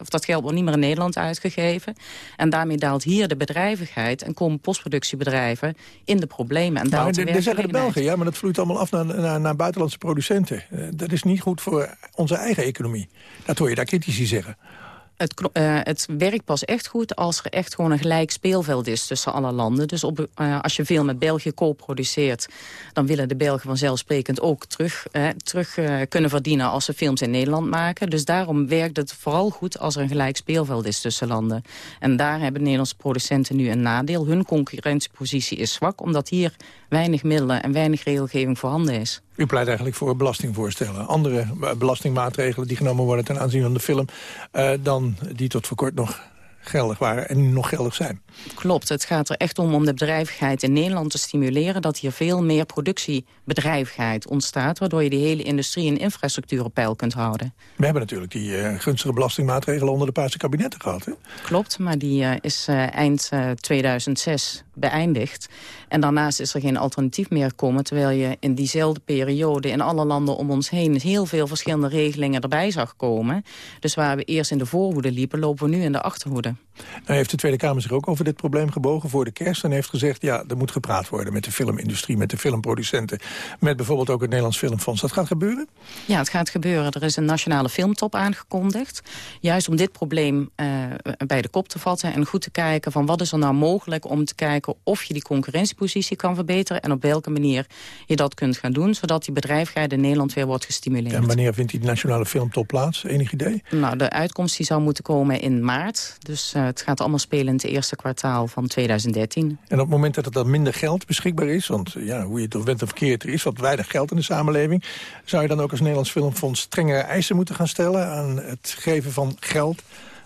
of dat geld wordt niet meer in Nederland uitgegeven. En daarmee daalt hier de bedrijvigheid en komen postproductiebedrijven in de problemen. En maar de, zeggen de Belgen, ja, maar dat vloeit allemaal af naar, naar, naar buitenlandse producenten. Uh, dat is niet goed voor onze eigen economie. Dat hoor je daar critici zeggen. Het, uh, het werkt pas echt goed als er echt gewoon een gelijk speelveld is tussen alle landen. Dus op, uh, als je veel met België co-produceert... dan willen de Belgen vanzelfsprekend ook terug, uh, terug kunnen verdienen... als ze films in Nederland maken. Dus daarom werkt het vooral goed als er een gelijk speelveld is tussen landen. En daar hebben Nederlandse producenten nu een nadeel. Hun concurrentiepositie is zwak, omdat hier weinig middelen en weinig regelgeving voorhanden is. U pleit eigenlijk voor belastingvoorstellen. Andere belastingmaatregelen die genomen worden ten aanzien van de film... Uh, dan die tot voor kort nog geldig waren en nog geldig zijn. Klopt, het gaat er echt om om de bedrijvigheid in Nederland te stimuleren... dat hier veel meer productiebedrijvigheid ontstaat... waardoor je de hele industrie en infrastructuur op peil kunt houden. We hebben natuurlijk die uh, gunstige belastingmaatregelen onder de Paarse kabinetten gehad. Hè? Klopt, maar die uh, is uh, eind 2006 beëindigd. En daarnaast is er geen alternatief meer komen... terwijl je in diezelfde periode in alle landen om ons heen... heel veel verschillende regelingen erbij zag komen. Dus waar we eerst in de voorhoede liepen, lopen we nu in de achterhoede. Nou heeft de Tweede Kamer zich ook over dit probleem gebogen voor de kerst... en heeft gezegd, ja, er moet gepraat worden met de filmindustrie... met de filmproducenten, met bijvoorbeeld ook het Nederlands Filmfonds. Dat gaat gebeuren? Ja, het gaat gebeuren. Er is een nationale filmtop aangekondigd. Juist om dit probleem uh, bij de kop te vatten... en goed te kijken van wat is er nou mogelijk om te kijken... of je die concurrentiepositie kan verbeteren... en op welke manier je dat kunt gaan doen... zodat die bedrijvigheid in Nederland weer wordt gestimuleerd. En wanneer vindt die nationale filmtop plaats? Enig idee? Nou, de uitkomst die zou moeten komen in maart... Dus uh, het gaat allemaal spelen in het eerste kwartaal van 2013. En op het moment dat er dan minder geld beschikbaar is... want ja, hoe je het of bent of verkeerd, er is wat weinig geld in de samenleving... zou je dan ook als Nederlands Filmfonds strengere eisen moeten gaan stellen... aan het geven van geld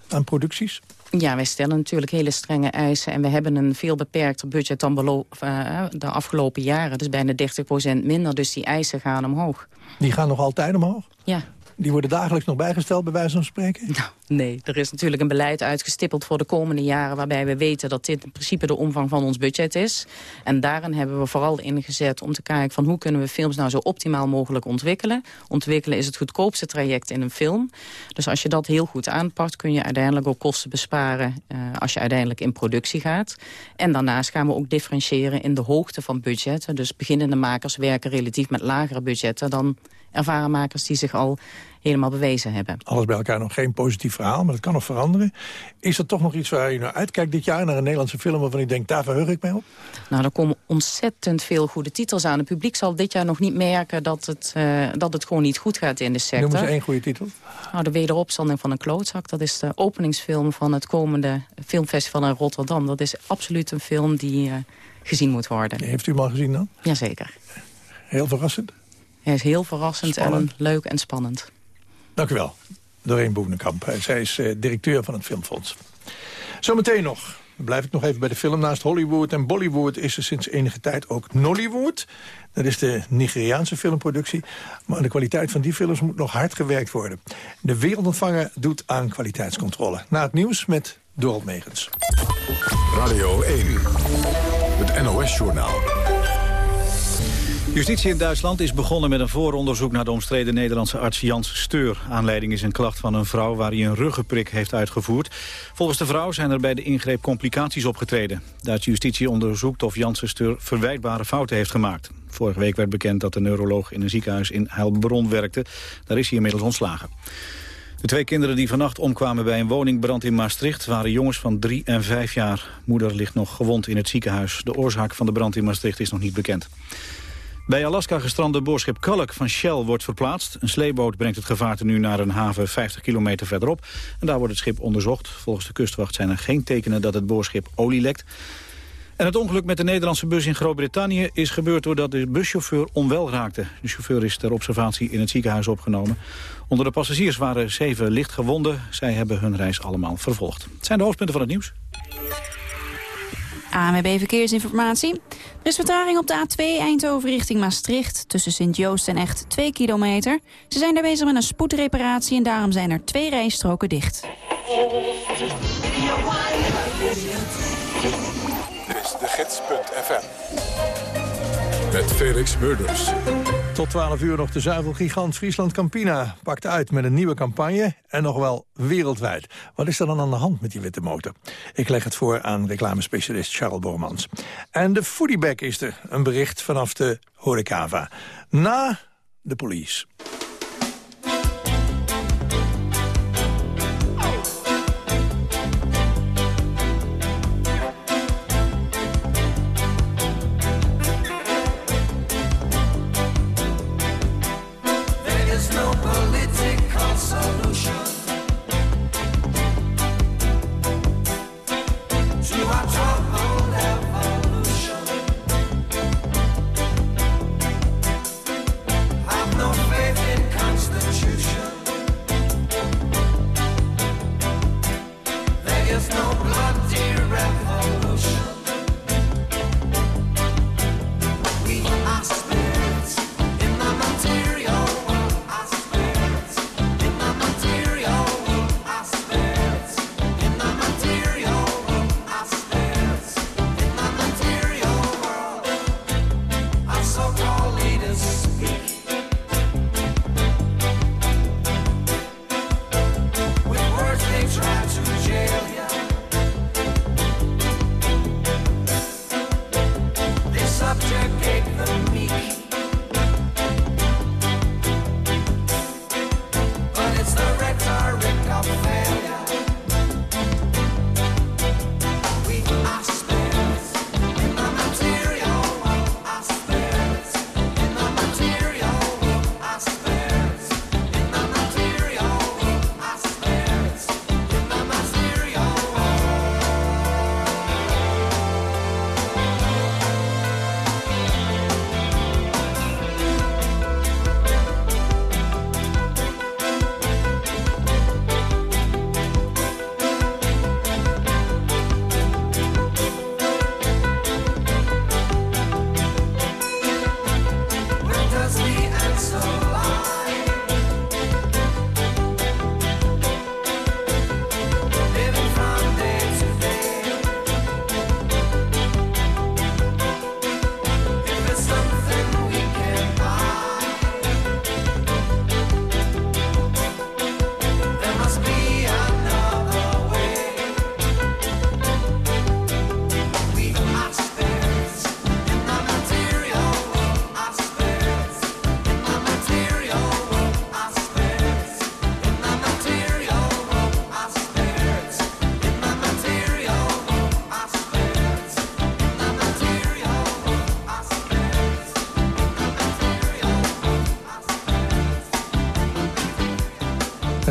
aan producties? Ja, wij stellen natuurlijk hele strenge eisen. En we hebben een veel beperkter budget dan uh, de afgelopen jaren. Dus bijna 30% minder. Dus die eisen gaan omhoog. Die gaan nog altijd omhoog? Ja. Die worden dagelijks nog bijgesteld, bij wijze van spreken? Nou, nee, er is natuurlijk een beleid uitgestippeld voor de komende jaren... waarbij we weten dat dit in principe de omvang van ons budget is. En daarin hebben we vooral ingezet om te kijken... van hoe kunnen we films nou zo optimaal mogelijk ontwikkelen. Ontwikkelen is het goedkoopste traject in een film. Dus als je dat heel goed aanpakt... kun je uiteindelijk ook kosten besparen... Uh, als je uiteindelijk in productie gaat. En daarnaast gaan we ook differentiëren in de hoogte van budgetten. Dus beginnende makers werken relatief met lagere budgetten... dan ervaren makers die zich al helemaal bewezen hebben. Alles bij elkaar nog geen positief verhaal, maar dat kan nog veranderen. Is er toch nog iets waar je naar uitkijkt dit jaar... naar een Nederlandse film waarvan ik denk, daar verheug ik mij op? Nou, er komen ontzettend veel goede titels aan. Het publiek zal dit jaar nog niet merken dat het, uh, dat het gewoon niet goed gaat in de sector. Noem eens één goede titel. Nou, de wederopstanding van een klootzak. Dat is de openingsfilm van het komende filmfestival in Rotterdam. Dat is absoluut een film die uh, gezien moet worden. Heeft u hem al gezien dan? Jazeker. Heel verrassend? Hij is heel verrassend spannend. en leuk en spannend. Dank u wel, Doreen Boenekamp. Zij is uh, directeur van het Filmfonds. Zometeen nog. blijf ik nog even bij de film. Naast Hollywood en Bollywood is er sinds enige tijd ook Nollywood. Dat is de Nigeriaanse filmproductie. Maar aan de kwaliteit van die films moet nog hard gewerkt worden. De wereldontvanger doet aan kwaliteitscontrole. Na het nieuws met Dorot Megens. Radio 1, het NOS-journaal. Justitie in Duitsland is begonnen met een vooronderzoek naar de omstreden Nederlandse arts Jans Steur. Aanleiding is een klacht van een vrouw waar hij een ruggenprik heeft uitgevoerd. Volgens de vrouw zijn er bij de ingreep complicaties opgetreden. Duitse justitie onderzoekt of Jans Steur verwijtbare fouten heeft gemaakt. Vorige week werd bekend dat de neuroloog in een ziekenhuis in Heilbronn werkte. Daar is hij inmiddels ontslagen. De twee kinderen die vannacht omkwamen bij een woningbrand in Maastricht... waren jongens van drie en vijf jaar. Moeder ligt nog gewond in het ziekenhuis. De oorzaak van de brand in Maastricht is nog niet bekend. Bij Alaska gestrande boorschip Kalk van Shell wordt verplaatst. Een sleeboot brengt het gevaarte nu naar een haven 50 kilometer verderop. En daar wordt het schip onderzocht. Volgens de kustwacht zijn er geen tekenen dat het boorschip olie lekt. En het ongeluk met de Nederlandse bus in Groot-Brittannië is gebeurd doordat de buschauffeur onwel raakte. De chauffeur is ter observatie in het ziekenhuis opgenomen. Onder de passagiers waren zeven licht gewonden. Zij hebben hun reis allemaal vervolgd. Het zijn de hoofdpunten van het nieuws. ANWB Verkeersinformatie. Er is vertraging op de A2 Eindhoven richting Maastricht... tussen Sint-Joost en Echt 2 kilometer. Ze zijn daar bezig met een spoedreparatie... en daarom zijn er twee rijstroken dicht. Dit is de gids.fm. Met Felix Murders. Tot 12 uur nog de zuivelgigant Friesland Campina pakt uit met een nieuwe campagne en nog wel wereldwijd. Wat is er dan aan de hand met die witte motor? Ik leg het voor aan reclamespecialist Charles Bormans. En de foodiebag is er, een bericht vanaf de Horecava. Na de police.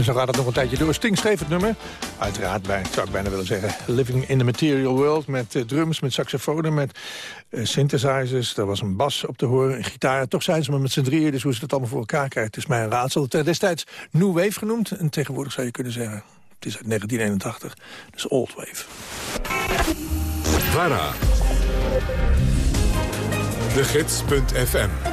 Zo gaat het nog een tijdje door. Sting schreef het nummer. Uiteraard, bij, zou ik bijna willen zeggen... Living in the Material World. Met uh, drums, met saxofonen, met uh, synthesizers. Er was een bas op te horen, een gitaar. Toch zijn ze maar met z'n drieën, dus hoe ze dat allemaal voor elkaar krijgen... het is mij een raadsel. Het destijds New Wave genoemd. En tegenwoordig zou je kunnen zeggen... het is uit 1981, dus Old Wave. VARA. De Gids.fm.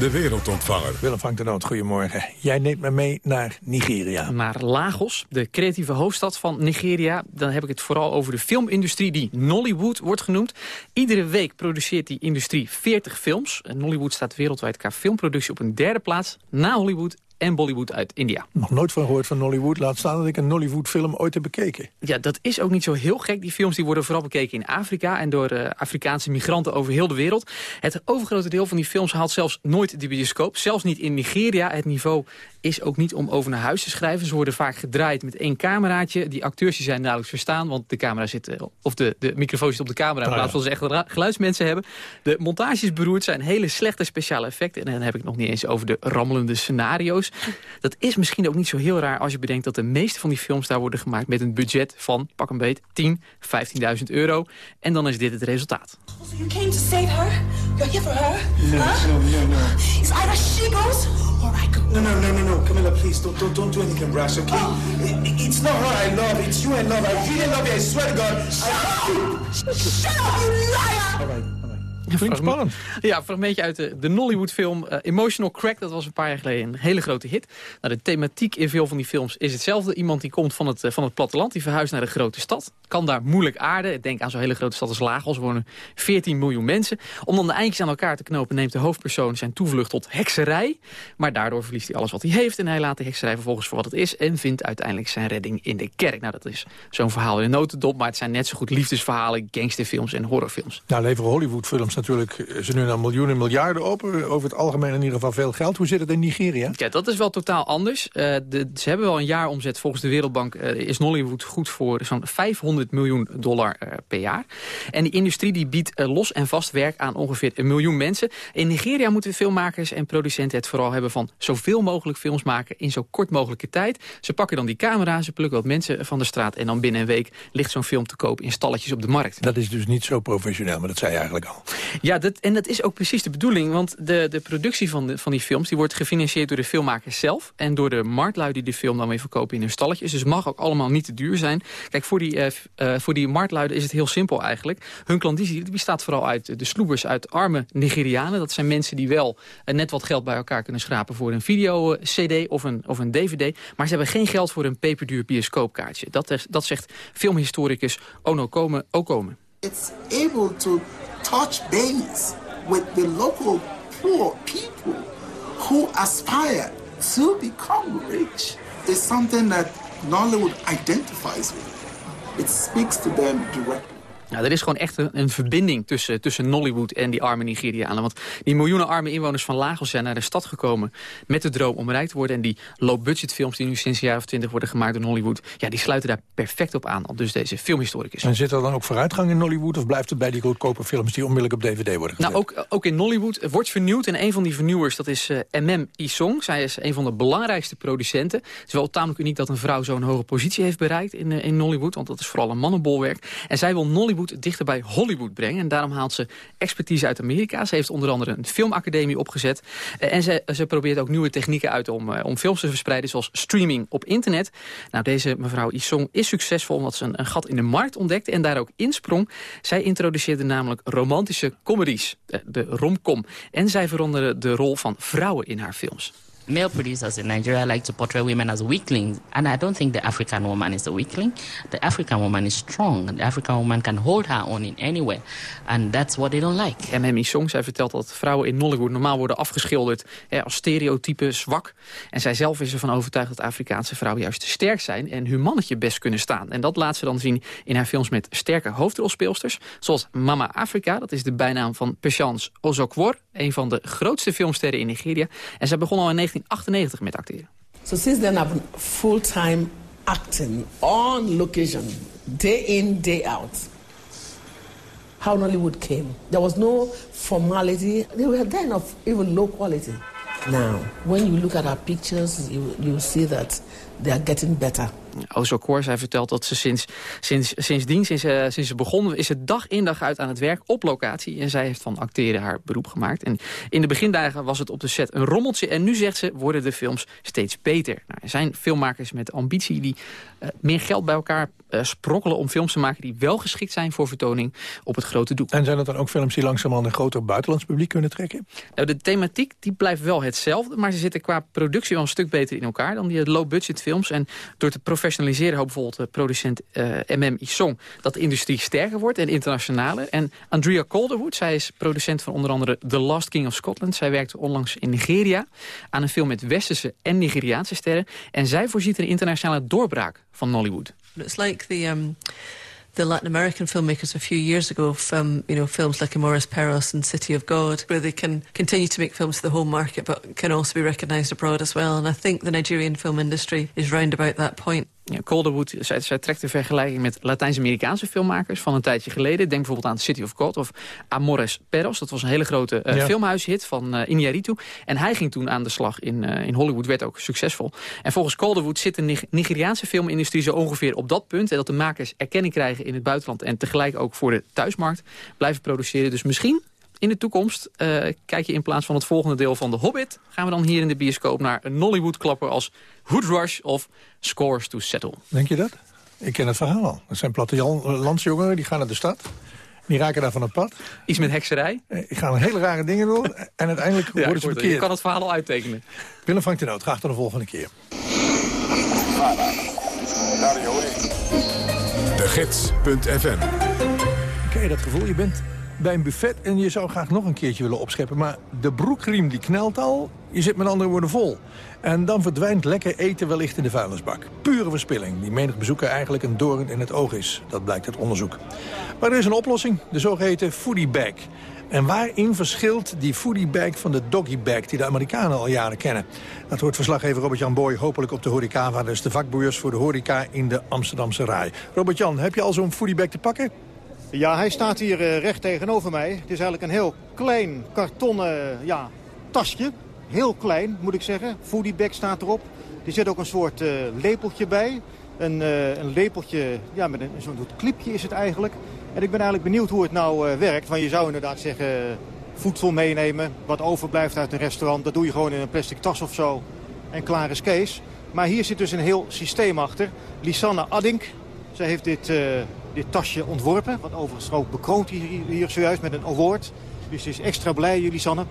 De wereldontvanger. Willem Frank de Noot, goedemorgen. Jij neemt me mee naar Nigeria. Naar Lagos, de creatieve hoofdstad van Nigeria. Dan heb ik het vooral over de filmindustrie die Nollywood wordt genoemd. Iedere week produceert die industrie 40 films. Nollywood staat wereldwijd qua filmproductie op een derde plaats... na Hollywood en Bollywood uit India. Nog nooit van gehoord van Nollywood. Laat staan dat ik een Nollywood-film ooit heb bekeken. Ja, dat is ook niet zo heel gek. Die films die worden vooral bekeken in Afrika... en door uh, Afrikaanse migranten over heel de wereld. Het overgrote deel van die films haalt zelfs nooit de bioscoop. Zelfs niet in Nigeria. Het niveau is ook niet om over naar huis te schrijven. Ze worden vaak gedraaid met één cameraatje. Die acteurs die zijn nauwelijks verstaan, want de camera zit, eh, of de, de microfoon zit op de camera... in plaats van ze echt geluidsmensen hebben. De montages beroerd zijn hele slechte speciale effecten. En dan heb ik nog niet eens over de rammelende scenario's. Dat is misschien ook niet zo heel raar als je bedenkt dat de meeste van die films daar worden gemaakt... met een budget van, pak een beet, 10, 15.000 euro. En dan is dit het resultaat. So you came to save her? You're here for her? No, huh? no, no, no. It's either she goes or I go. No, no, no, no, no. Camilla, please, don't, don't, don't do anything rash, okay? Oh. It, it's not her I love, it's you I love. I really love you, I swear to God. Shut up! Shut up, you liar! All right. Klinkt spannend. Ja, een fragmentje uit de, de Nollywood-film uh, Emotional Crack. Dat was een paar jaar geleden een hele grote hit. Nou, de thematiek in veel van die films is hetzelfde. Iemand die komt van het, uh, van het platteland, die verhuist naar de grote stad. Kan daar moeilijk aarden. Denk aan zo'n hele grote stad als Lagos. Er wonen 14 miljoen mensen. Om dan de eindjes aan elkaar te knopen neemt de hoofdpersoon zijn toevlucht tot hekserij. Maar daardoor verliest hij alles wat hij heeft. En hij laat de hekserij vervolgens voor wat het is. En vindt uiteindelijk zijn redding in de kerk. Nou, dat is zo'n verhaal in een notendop. Maar het zijn net zo goed liefdesverhalen, gangsterfilms en horrorfilms. Nou leveren Hollywoodfilms natuurlijk ze nu naar miljoenen miljarden op. Over het algemeen in ieder geval veel geld. Hoe zit het in Nigeria? Ja, dat is wel totaal anders. Uh, de, ze hebben wel een jaaromzet. Volgens de Wereldbank uh, is Nollywood goed voor zo'n 500 miljoen dollar uh, per jaar. En die industrie die biedt los en vast werk aan ongeveer een miljoen mensen. In Nigeria moeten filmmakers en producenten het vooral hebben van zoveel mogelijk films maken in zo kort mogelijke tijd. Ze pakken dan die camera, ze plukken wat mensen van de straat en dan binnen een week ligt zo'n film te koop in stalletjes op de markt. Dat is dus niet zo professioneel, maar dat zei je eigenlijk al. Ja, dat, en dat is ook precies de bedoeling. Want de, de productie van, de, van die films die wordt gefinancierd door de filmmakers zelf. En door de marktlui die de film dan weer verkopen in hun stalletjes. Dus het mag ook allemaal niet te duur zijn. Kijk, voor die, uh, voor die marktluiden is het heel simpel eigenlijk. Hun klandizie bestaat vooral uit de sloebers uit arme Nigerianen. Dat zijn mensen die wel uh, net wat geld bij elkaar kunnen schrapen... voor een video-cd of een, of een dvd. Maar ze hebben geen geld voor een peperduur bioscoopkaartje. Dat, dat zegt filmhistoricus Ono Kome Okome. It's able to touch base with the local poor people who aspire to become rich is something that Nollywood identifies with. It speaks to them directly. Nou, er is gewoon echt een, een, verbinding tussen, tussen Nollywood en die arme Nigerianen. Want die miljoenen arme inwoners van Lagos zijn naar de stad gekomen... met de droom om rijk te worden. En die low-budget films die nu sinds een jaar of twintig worden gemaakt door Nollywood... ja, die sluiten daar perfect op aan, dus deze filmhistoricus. En zit er dan ook vooruitgang in Nollywood... of blijft het bij die goedkope films die onmiddellijk op dvd worden gezet? Nou, ook, ook in Nollywood wordt vernieuwd. En een van die vernieuwers, dat is uh, MM Isong. Zij is een van de belangrijkste producenten. Het is wel tamelijk uniek dat een vrouw zo'n hoge positie heeft bereikt in, uh, in Nollywood. Want dat is vooral een mannenbolwerk. En zij wil Nollywood dichter bij Hollywood brengen. En daarom haalt ze expertise uit Amerika. Ze heeft onder andere een filmacademie opgezet. Uh, en ze, ze probeert ook nieuwe technieken uit om, uh, om films te verspreiden... zoals streaming op internet. Nou, deze mevrouw Isong is succesvol omdat ze een, gat in de markt ontdekte... en daar ook insprong. Zij introduceerde namelijk romantische comedies, uh, de romcom. En zij veranderde de rol van vrouwen in haar films. Male producers in Nigeria like to portray women as weaklings. And I don't think the African woman is a weakling. The African woman is strong. The African woman can hold her own in anywhere. And that's what they don't like. M.M.I. Song, zij vertelt dat vrouwen in Nollywood normaal worden afgeschilderd hè, als stereotype zwak. En zij zelf is ervan overtuigd dat Afrikaanse vrouwen juist sterk zijn en hun mannetje best kunnen staan. En dat laat ze dan zien in haar films met sterke hoofdrolspeelsters. Zoals Mama Afrika, dat is de bijnaam van Patience Ozokwor, een van de grootste filmsterren in Nigeria. En zij begon al in 1998 met acteren. So since then I've been full-time acting on location, day in, day out. How Nollywood came. There was no formality. They were then of even low quality. Now, when you look at our pictures, you, you see that they are getting better. Ozo Koor, zij vertelt dat ze sinds, sinds, sindsdien, sinds, uh, sinds ze begonnen... is ze dag in dag uit aan het werk op locatie. En zij heeft van acteren haar beroep gemaakt. En in de begindagen was het op de set een rommeltje. En nu, zegt ze, worden de films steeds beter. Nou, er zijn filmmakers met ambitie die uh, meer geld bij elkaar uh, sprokkelen... om films te maken die wel geschikt zijn voor vertoning op het grote doek. En zijn dat dan ook films die langzamerhand een groter buitenlands publiek kunnen trekken? Nou, de thematiek die blijft wel hetzelfde... maar ze zitten qua productie wel een stuk beter in elkaar... dan die low-budget films. En door te professionaliseren hoopt bijvoorbeeld producent MM Isong... dat de industrie sterker wordt en internationaler. En Andrea Calderwood, zij is producent van onder andere The Last King of Scotland. Zij werkte onlangs in Nigeria aan een film met westerse en Nigeriaanse sterren. En zij voorziet een internationale doorbraak van Nollywood. It's like the... Um the Latin American filmmakers a few years ago from you know films like Amoris Perros and City of God, where they can continue to make films for the home market, but can also be recognised abroad as well. And I think the Nigerian film industry is round about that point. Ja, Calderwood, zij, zij, trekt de vergelijking met Latijns-Amerikaanse filmmakers van een tijdje geleden. Denk bijvoorbeeld aan City of God of Amores Perros. Dat was een hele grote uh, ja. filmhuishit van uh, Iñárritu. En hij ging toen aan de slag in, uh, in Hollywood, werd ook succesvol. En volgens Calderwood zit de Nig Nigeriaanse filmindustrie zo ongeveer op dat punt. En dat de makers erkenning krijgen in het buitenland en tegelijk ook voor de thuismarkt blijven produceren. Dus misschien in de toekomst uh, kijk je in plaats van het volgende deel van The Hobbit... gaan we dan hier in de bioscoop naar een Nollywood-klapper als Hood Rush of Scores to Settle. Denk je dat? Ik ken het verhaal al. Dat zijn plattelandsjongeren, die gaan naar de stad. Die raken daar van het pad. Iets met hekserij. Die gaan hele rare dingen doen. En uiteindelijk ja, worden ze bekeerd. Je kan het verhaal al uittekenen. Willem Frank de Noot, graag tot de volgende keer. De Gids.fm Ken je dat gevoel? Je bent bij een buffet en je zou graag nog een keertje willen opscheppen. Maar de broekriem die knelt al, je zit met andere woorden vol. En dan verdwijnt lekker eten wellicht in de vuilnisbak. Pure verspilling, die menig bezoeker eigenlijk een doorn in het oog is. Dat blijkt uit onderzoek. Maar er is een oplossing, de zogeheten foodie bag. En waarin verschilt die foodie bag van de doggy bag die de Amerikanen al jaren kennen? Dat hoort verslaggever Robert-Jan Boy hopelijk op de horeca... dus de vakboeiers voor de horeca in de Amsterdamse Rai. Robert-Jan, heb je al zo'n foodie bag te pakken? Ja, hij staat hier uh, recht tegenover mij. Het is eigenlijk een heel klein kartonnen ja, tasje. Heel klein, moet ik zeggen. Foodie bag staat erop. Er zit ook een soort uh, lepeltje bij. Een, een lepeltje, ja, met een zo'n clipje is het eigenlijk. En ik ben eigenlijk benieuwd hoe het nou werkt. Want je zou inderdaad zeggen, voedsel meenemen. Wat overblijft uit een restaurant, dat doe je gewoon in een plastic tas of zo. En klaar is Kees. Maar hier zit dus een heel systeem achter. Lisanne Addink, zij heeft dit dit tasje ontworpen. Wat overigens ook bekroont hier, hier zojuist met een award. Dus ze is extra blij, jullie Sanne.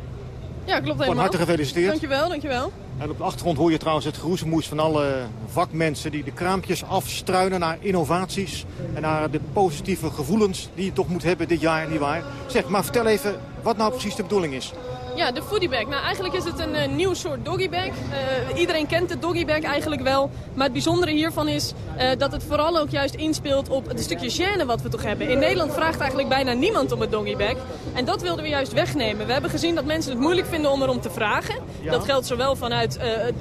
Ja, klopt helemaal. Van harte gefeliciteerd. Dankjewel, dankjewel. En op de achtergrond hoor je trouwens het geroezemoes van alle vakmensen... die de kraampjes afstruinen naar innovaties... en naar de positieve gevoelens die je toch moet hebben dit jaar, nietwaar? Zeg, maar vertel even wat nou precies de bedoeling is. Ja, de foodie bag. Nou, eigenlijk is het een uh, nieuw soort doggy bag. Uh, iedereen kent de doggy bag eigenlijk wel. Maar het bijzondere hiervan is uh, dat het vooral ook juist inspeelt op het stukje gêne wat we toch hebben. In Nederland vraagt eigenlijk bijna niemand om een doggy bag. En dat wilden we juist wegnemen. We hebben gezien dat mensen het moeilijk vinden om erom te vragen. Ja. Dat geldt zowel vanuit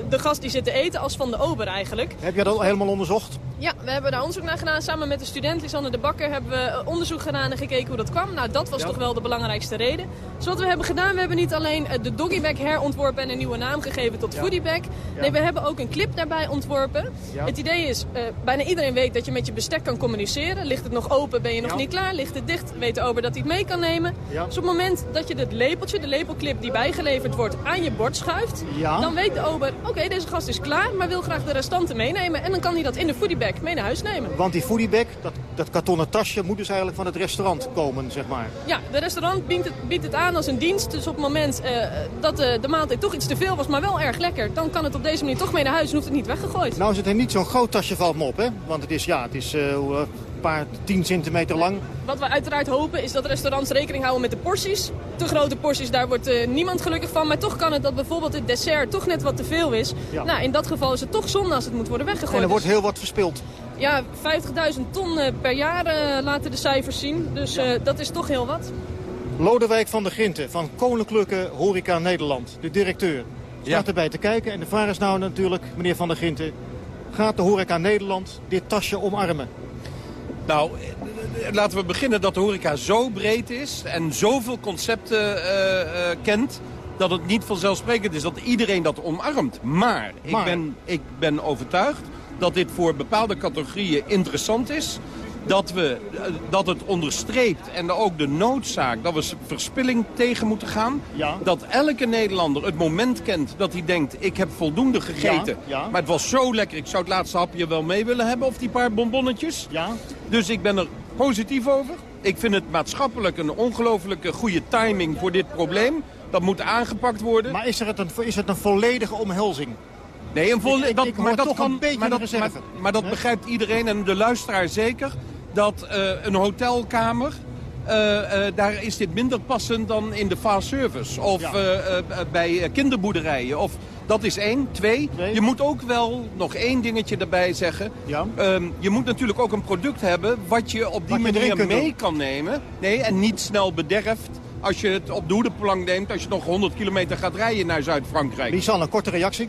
de gast die zit te eten als van de ober eigenlijk. Heb jij dat al helemaal onderzocht? Ja, we hebben daar onderzoek naar gedaan. Samen met de student Lisanne de Bakker hebben we onderzoek gedaan en gekeken hoe dat kwam. Nou, dat was ja. toch wel de belangrijkste reden. Dus wat we hebben gedaan, we hebben niet alleen de doggybag herontworpen en een nieuwe naam gegeven tot ja. foodiebag. Nee, we hebben ook een clip daarbij ontworpen. Het idee is, uh, bijna iedereen weet dat je met je bestek kan communiceren. Ligt het nog open, ben je nog niet klaar. Ligt het dicht, weet de ober dat hij het mee kan nemen. Dus op het moment dat je het lepeltje, de lepelclip die bijgeleverd wordt, aan je bord schuift... dan weet de ober, oké, okay, deze gast is klaar, maar wil graag de restanten meenemen. En dan kan hij dat in de foodiebag mee naar huis nemen. Want die foodiebag, dat, dat kartonnen tasje, moet dus eigenlijk van het restaurant komen, zeg maar. Ja, de restaurant biedt het, biedt het aan als een dienst. Dus op het moment uh, dat de, de maaltijd toch iets te veel was, maar wel erg lekker... dan kan het op deze manier toch mee naar huis en hoeft het niet weggegooid. Nou is het niet zo'n groot tasje valt me op, hè? Want het is, ja, het is uh, een paar tien centimeter lang. Wat we uiteraard hopen is dat restaurants rekening houden met de porties. Te grote porties, daar wordt niemand gelukkig van. Maar toch kan het dat bijvoorbeeld het dessert toch net wat te veel is. Ja. Nou, in dat geval is het toch zonde als het moet worden weggegooid. En er wordt heel wat verspild. Ja, 50.000 ton per jaar uh, laten de cijfers zien. Dus ja. dat is toch heel wat. Lodewijk van der Ginten van Koninklijke Horeca Nederland, de directeur. Staat ja. erbij te kijken. En de vraag is nou natuurlijk, meneer van der Ginten... gaat de Horeca Nederland dit tasje omarmen? Nou, laten we beginnen dat de horeca zo breed is... en zoveel concepten kent dat het niet vanzelfsprekend is dat iedereen dat omarmt. Maar, Maar. Ik, ben, ik ben overtuigd dat dit voor bepaalde categorieën interessant is. Dat, we, eh, dat het onderstreept en ook de noodzaak dat we verspilling tegen moeten gaan. Dat elke Nederlander het moment kent dat hij denkt... ik heb voldoende gegeten, Ja, ja. maar het was zo lekker. Ik zou het laatste hapje wel mee willen hebben of die paar bonbonnetjes. Ja. Dus ik ben er positief over. Ik vind het maatschappelijk een ongelooflijke goede timing voor dit probleem. Dat moet aangepakt worden. Maar is, er het een, is het een volledige omhelzing? Nee, een volle, Ik- ik- dat, ik hoor maar dat toch kan, een beetje maar dat, maar dat begrijpt iedereen en de luisteraar zeker. Dat eh, een hotelkamer, eh, eh, daar is dit minder passend dan in de fast service. Of bij kinderboerderijen. Of, dat is één. Twee, je moet ook wel nog één dingetje erbij zeggen. Ehm, je moet natuurlijk ook een product hebben wat je op die Wat manier mee doen. kan nemen. Nee, en niet snel bederft als je het op de hoedenplank neemt... als je nog 100 kilometer gaat rijden naar Zuid-Frankrijk. Lisanne, een korte reactie.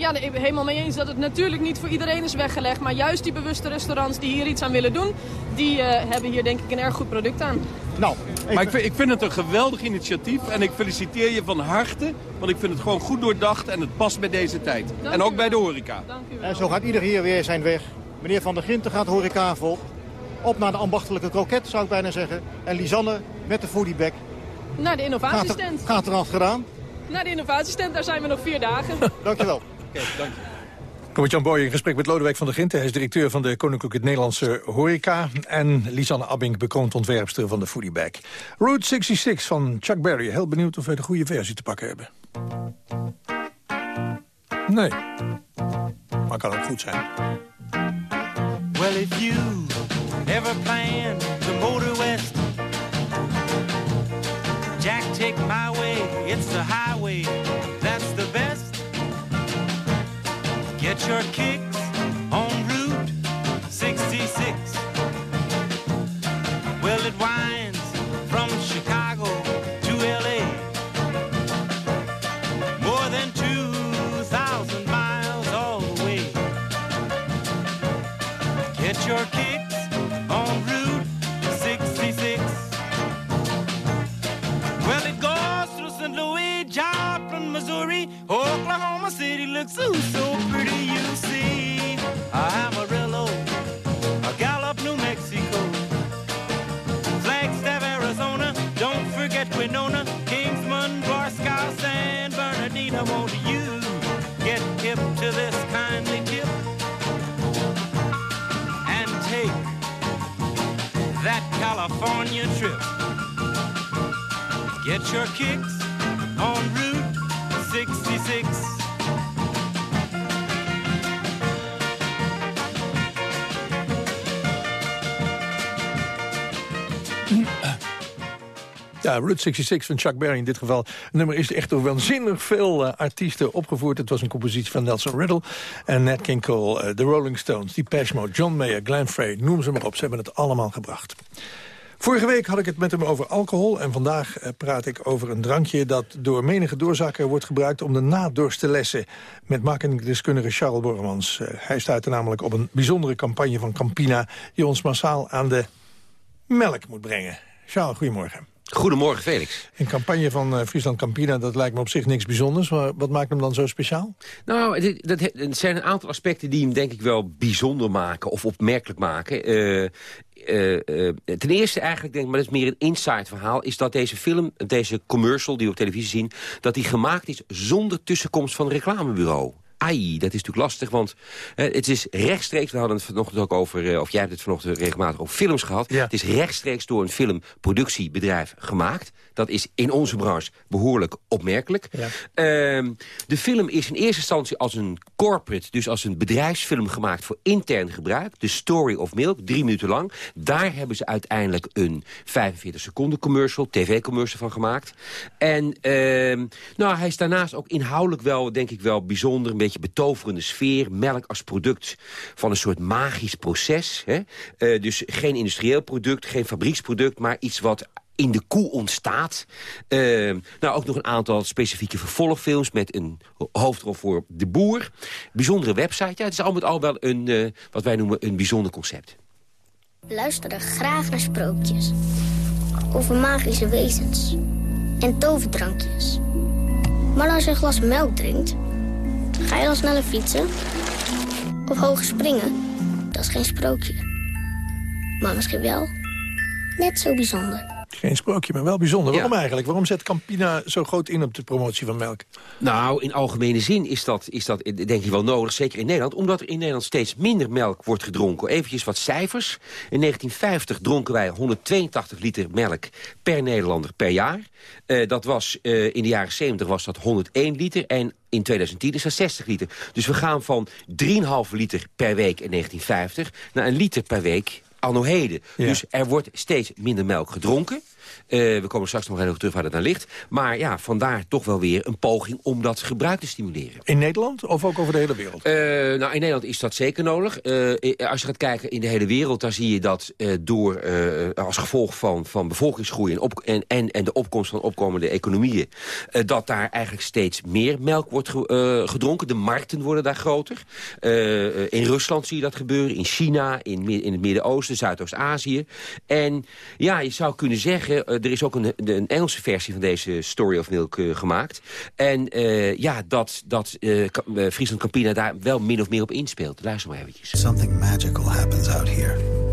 Ja, nee, ik ben helemaal mee eens dat het natuurlijk niet voor iedereen is weggelegd. Maar juist die bewuste restaurants die hier iets aan willen doen... die eh, hebben hier denk ik een erg goed product aan. Nou, Maar ik vind, ik vind het een geweldig initiatief en ik feliciteer je van harte. Want ik vind het gewoon goed doordacht en het past bij deze tijd. Dank en ook bij de horeca. Dank u wel. En zo gaat ieder hier weer zijn weg. Meneer Van der Ginten gaat horeca vol. Op naar de ambachtelijke kroket, zou ik bijna zeggen. En Lisanne met de foodiebag. Naar de Gaat innovatiestand. er, gaat er al gedaan. Naar de innovatiestand, daar zijn we nog vier dagen. Dankjewel. Oké, dank je. Robert-Jan Boy in gesprek met Lodewijk van der Ginten. Hij is directeur van de Koninklijke Nederlandse Horeca. En Lisanne Abbing, bekroond ontwerpster van de Foodie Bag. Route 66 van Chuck Berry. Heel benieuwd of wij de goede versie te pakken hebben. Nee. Maar kan ook goed zijn. Well, if you ever plan to motor west, Jack, take my way. It's the highway, Get your kicks on Route 66. Well, it winds from Chicago to LA. More than 2,000 miles all the way. Get your kicks Ja, Route 66 van Chuck Berry in dit geval. Het nummer is echt door waanzinnig veel eh, artiesten opgevoerd. Het was een compositie van Nelson Riddle en Nat King Cole, eh, The Rolling Stones, Depeche Mode, John Mayer, Glenn Frey, noem ze maar op. Ze hebben het allemaal gebracht. Vorige week had ik het met hem over alcohol en vandaag eh, praat ik over een drankje dat door menige doorzaker wordt gebruikt om de nadorst te lessen met marketingdeskundige Charles Bormans. Hij er namelijk op een bijzondere campagne van Campina die ons massaal aan de melk moet brengen. Charles, goedemorgen. Goedemorgen, Felix. Een campagne van eh, Friesland Campina, dat lijkt me op zich niks bijzonders. Maar wat maakt hem dan zo speciaal? Nou, dit- dat, er zijn een aantal aspecten die hem denk ik wel bijzonder maken of opmerkelijk maken. Eh, eh, ten eerste eigenlijk, denk ik, maar dat is meer een inside verhaal... is dat deze film, deze commercial die we op televisie zien... dat die gemaakt is zonder tussenkomst van een reclamebureau. Ai, dat is natuurlijk lastig, want eh, het is rechtstreeks... we hadden het vanochtend ook over, eh, of jij hebt het vanochtend regelmatig over films gehad. Het is rechtstreeks door een filmproductiebedrijf gemaakt. Dat is in onze branche behoorlijk opmerkelijk. Ehm, de film is in eerste instantie als een corporate, dus als een bedrijfsfilm gemaakt voor intern gebruik. The Story of Milk, drie minuten lang. Daar hebben ze uiteindelijk een 45 seconden commercial, tv-commercial van gemaakt. En ehm, nou, hij is daarnaast ook inhoudelijk wel, denk ik wel, bijzonder. Een beetje betoverende sfeer. Melk als product van een soort magisch proces. Hè? Eh, dus geen industrieel product, geen fabrieksproduct, maar iets wat in de koe ontstaat. Ehm, nou, ook nog een aantal specifieke vervolgfilms... met een ho- hoofdrol voor de boer. Bijzondere website. Ja, het is al met al wel een, eh, wat wij noemen een bijzonder concept. We luisteren graag naar sprookjes. Over magische wezens. En toverdrankjes. Maar als je een glas melk drinkt, ga je dan sneller fietsen? Of hoger springen? Dat is geen sprookje. Maar misschien wel net zo bijzonder. Geen sprookje, maar wel bijzonder. Waarom eigenlijk? Waarom zet Campina zo groot in op de promotie van melk? Nou, in algemene zin is dat, is dat eh, denk ik wel nodig, zeker in Nederland. Omdat er in Nederland steeds minder melk wordt gedronken. Eventjes wat cijfers. In 1950 dronken wij 182 liter melk per Nederlander per jaar. Uh, dat was, uh, in de jaren 70 was dat 101 liter en in 2010 is dat 60 liter. Dus we gaan van 3,5 liter per week in 1950 naar een liter per week anno heden. Ja. Dus er wordt steeds minder melk gedronken. Uh, we komen straks nog even terug waar het naar ligt. Maar ja, vandaar toch wel weer een poging om dat gebruik te stimuleren. In Nederland of ook over de hele wereld? Uh, nou, in Nederland is dat zeker nodig. Uh, als je gaat kijken in de hele wereld, dan zie je dat door, als gevolg van, van bevolkingsgroei en, op, en, en, en de opkomst van opkomende economieën, dat daar eigenlijk steeds meer melk wordt ge, gedronken. De markten worden daar groter. in Rusland zie je dat gebeuren, in China, in, in het Midden-Oosten, Zuidoost-Azië. En ja, je zou kunnen zeggen er is ook een, een, Engelse versie van deze Story of Milk uh, gemaakt. En uh, ja, dat, dat Friesland Campina daar wel min of meer op inspeelt. Luister maar eventjes. Something magical happens out here.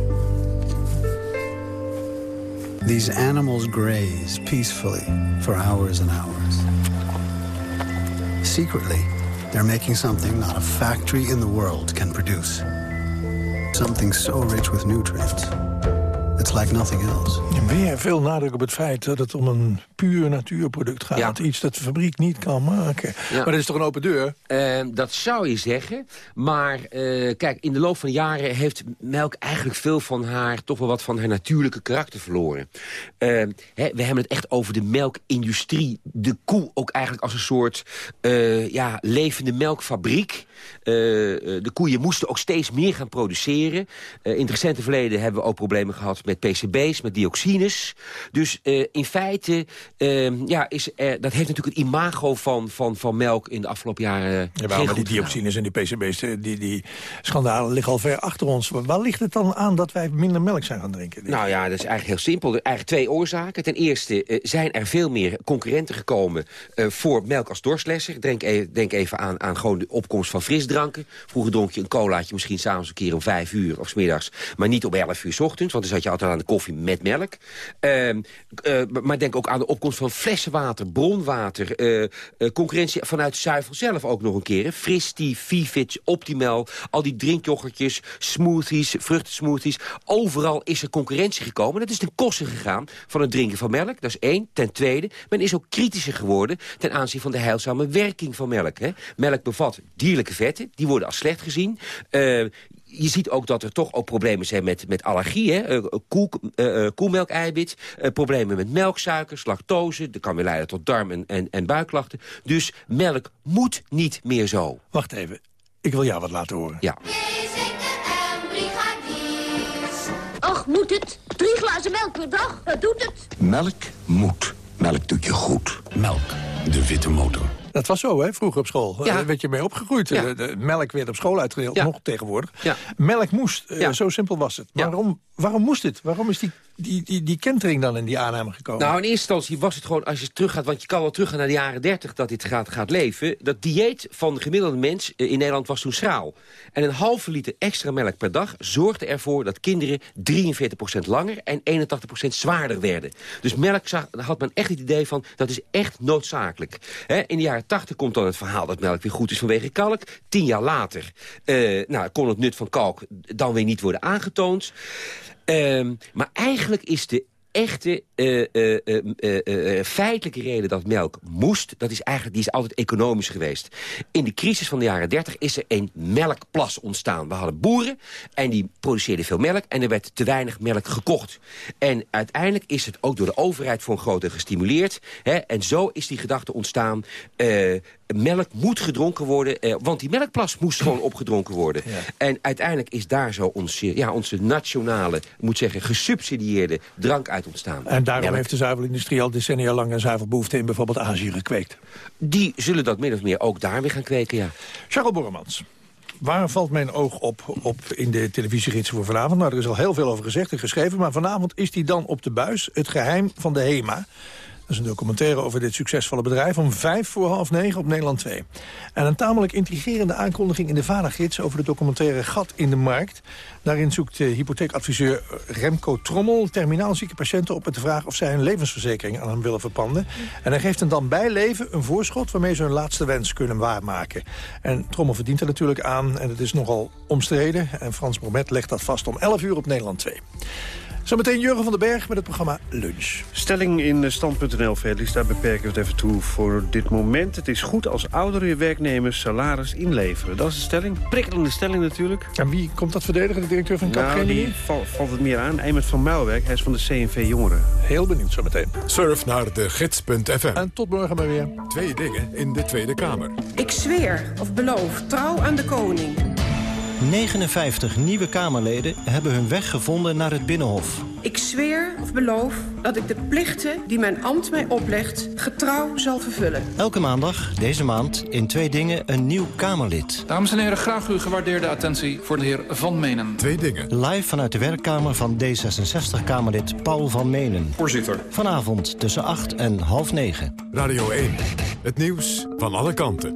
These animals graze peacefully for hours and hours. Secretly, they're making something not a factory in the world can produce. Something so rich with nutrients. It's like nothing else. Weer veel nadruk op het feit dat het om een puur natuurproduct gaat. Ja. Iets dat de fabriek niet kan maken. Ja. Maar dat is toch een open deur? Uh, dat zou je zeggen. Maar uh, kijk, in de loop van de jaren heeft melk eigenlijk veel van haar... toch wel wat van haar natuurlijke karakter verloren. Uh, hè, we hebben het echt over de melkindustrie. De koe ook eigenlijk als een soort ja, levende melkfabriek. De koeien moesten ook steeds meer gaan produceren. in het recente verleden hebben we ook problemen gehad met PCB's, met dioxines. Dus in feite, uh, ja, is, dat heeft natuurlijk het imago van, van, van melk in de afgelopen jaren ja, maar die dioxines en die PCB's, die, die schandalen liggen al ver achter ons. Waar ligt het dan aan dat wij minder melk zijn gaan drinken? Nou ja, dat is eigenlijk heel simpel. Er eigenlijk twee oorzaken. Ten eerste zijn er veel meer concurrenten gekomen voor melk als dorstlesser. Denk, e denk even aan, aan gewoon de opkomst van frisdranken. Vroeger dronk je een colaatje misschien s'avonds een keer om vijf uur of s middags, maar niet om elf uur s ochtends, want dan zat je altijd aan de koffie met melk. Uh, uh, maar denk ook aan de opkomst van flessenwater, bronwater. Uh, concurrentie vanuit zuivel zelf ook nog een keer. Fristi, Vivits, Optimal, al die drinkyoghurtjes, smoothies, vruchtensmoothies. Overal is er concurrentie gekomen. Dat is ten koste gegaan van het drinken van melk. Dat is één. Ten tweede, men is ook kritischer geworden... ten aanzien van de heilzame werking van melk. Hè. Melk bevat dierlijke vetten, die worden als slecht gezien. Uh, je ziet ook dat er toch ook problemen zijn met, met allergie. Hè? Koe, uh, uh, koemelkeiwit, uh, problemen met melksuikers, lactose. Dat kan weer leiden tot darm- en, en, en buikklachten. Dus melk moet niet meer zo. Wacht even, ik wil jou wat laten horen. Ja. Ach, moet het? Drie glazen melk per dag, dat doet het. Melk moet. Melk doet je goed. Melk, de witte motor. Dat was zo, hè, vroeger op school. Ja. Daar werd je mee opgegroeid. Ja. De melk werd op school uitgedeeld, ja. nog tegenwoordig. Melk moest, uh, zo simpel was het. Waarom, waarom moest het? Waarom is die, die, die, die kentering dan in die aanname gekomen? Nou, in eerste instantie was het gewoon, als je teruggaat... want je kan wel teruggaan naar de jaren 30 dat dit gaat, gaat leven... dat dieet van de gemiddelde mens in Nederland was toen schraal. En een halve liter extra melk per dag zorgde ervoor... dat kinderen 43% langer en 81% zwaarder werden. Dus melk zag, had men echt het idee van, dat is echt noodzakelijk. In de jaren 80 komt dan het verhaal dat melk weer goed is vanwege kalk. Tien jaar later uh, nou, kon het nut van kalk dan weer niet worden aangetoond. Uh, maar eigenlijk is de echte uh, uh, uh, feitelijke reden dat melk moest... Dat is eigenlijk, die is altijd economisch geweest. In de crisis van de jaren 30 is er een melkplas ontstaan. We hadden boeren en die produceerden veel melk... en er werd te weinig melk gekocht. En uiteindelijk is het ook door de overheid voor een groot deel gestimuleerd. Hè, en zo is die gedachte ontstaan... melk moet gedronken worden, eh, want die melkplas moest gewoon opgedronken worden. Ja. En uiteindelijk is daar zo onze, ja, onze nationale, moet zeggen, gesubsidieerde drank uit ontstaan. En daarom melk. heeft de zuivelindustrie al decennia lang een zuivelbehoefte in bijvoorbeeld Azië gekweekt. Die zullen dat min of meer ook daar weer gaan kweken, ja. Charles Borremans. Waar valt mijn oog op, op in de televisiegids voor vanavond? Nou, er is al heel veel over gezegd en geschreven... maar vanavond is die dan op de buis, het geheim van de HEMA is een documentaire over dit succesvolle bedrijf... om vijf voor half negen op Nederland 2. En een tamelijk intrigerende aankondiging in de Vadergids... over de documentaire Gat in de Markt. Daarin zoekt uh, hypotheekadviseur Remco Trommel... terminaal zieke patiënten op met de vraag... of zij een levensverzekering aan hem willen verpanden. En hij geeft hen dan bij leven een voorschot... waarmee ze hun laatste wens kunnen waarmaken. En Trommel verdient er natuurlijk aan en het is nogal omstreden. En Frans Bromet legt dat vast om 11 uur op Nederland 2. Zometeen Jurgen van den Berg met het programma Lunch. Stelling in stand.nl, Felix, daar beperken we het even toe voor dit moment. Het is goed als oudere werknemers salaris inleveren. Dat is de stelling. Prikkelende stelling natuurlijk. En wie komt dat verdedigen, de directeur van Nou, Capgemini? die val- valt het meer aan. Eimert van Muilwerk, hij is van de CNV Jongeren. Heel benieuwd zometeen. Surf naar de gids.fm. En tot morgen maar weer. Twee dingen in de Tweede Kamer. Ik zweer of beloof trouw aan de koning. 59 nieuwe Kamerleden hebben hun weg gevonden naar het Binnenhof. Ik zweer of beloof dat ik de plichten die mijn ambt mij oplegt... getrouw zal vervullen. Elke maandag, deze maand, in twee dingen een nieuw Kamerlid. Dames en heren, graag uw gewaardeerde attentie voor de heer Van Menen. Twee dingen. Live vanuit de werkkamer van D66-Kamerlid Paul van Menen. Voorzitter. Vanavond tussen 8 en half 9. Radio 1. Het nieuws van alle kanten.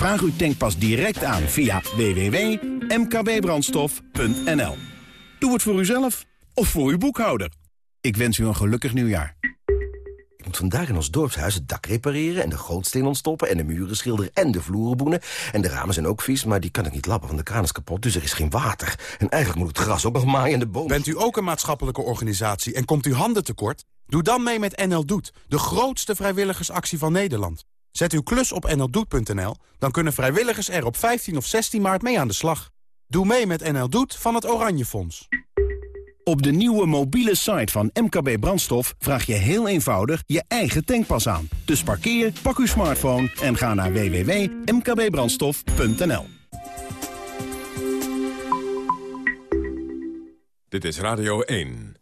Vraag uw tankpas direct aan via www.mkbbrandstof.nl. Doe het voor uzelf of voor uw boekhouder. Ik wens u een gelukkig nieuwjaar. Ik moet vandaag in ons dorpshuis het dak repareren... en de gootsteen ontstoppen en de muren schilderen en de vloeren boenen. En de ramen zijn ook vies, maar die kan ik niet lappen, want de kraan is kapot. Dus er is geen water. En eigenlijk moet het gras ook nog maaien en de bomen. Bent u ook een maatschappelijke organisatie en komt u handen tekort? Doe dan mee met NL Doet, de grootste vrijwilligersactie van Nederland. Zet uw klus op nldoet.nl, dan kunnen vrijwilligers er op 15 of 16 maart mee aan de slag. Doe mee met NL Doet van het Oranje Fonds. Op de nieuwe mobiele site van MKB Brandstof vraag je heel eenvoudig je eigen tankpas aan. Dus parkeer, pak uw smartphone en ga naar www.mkbbrandstof.nl. Dit is Radio 1.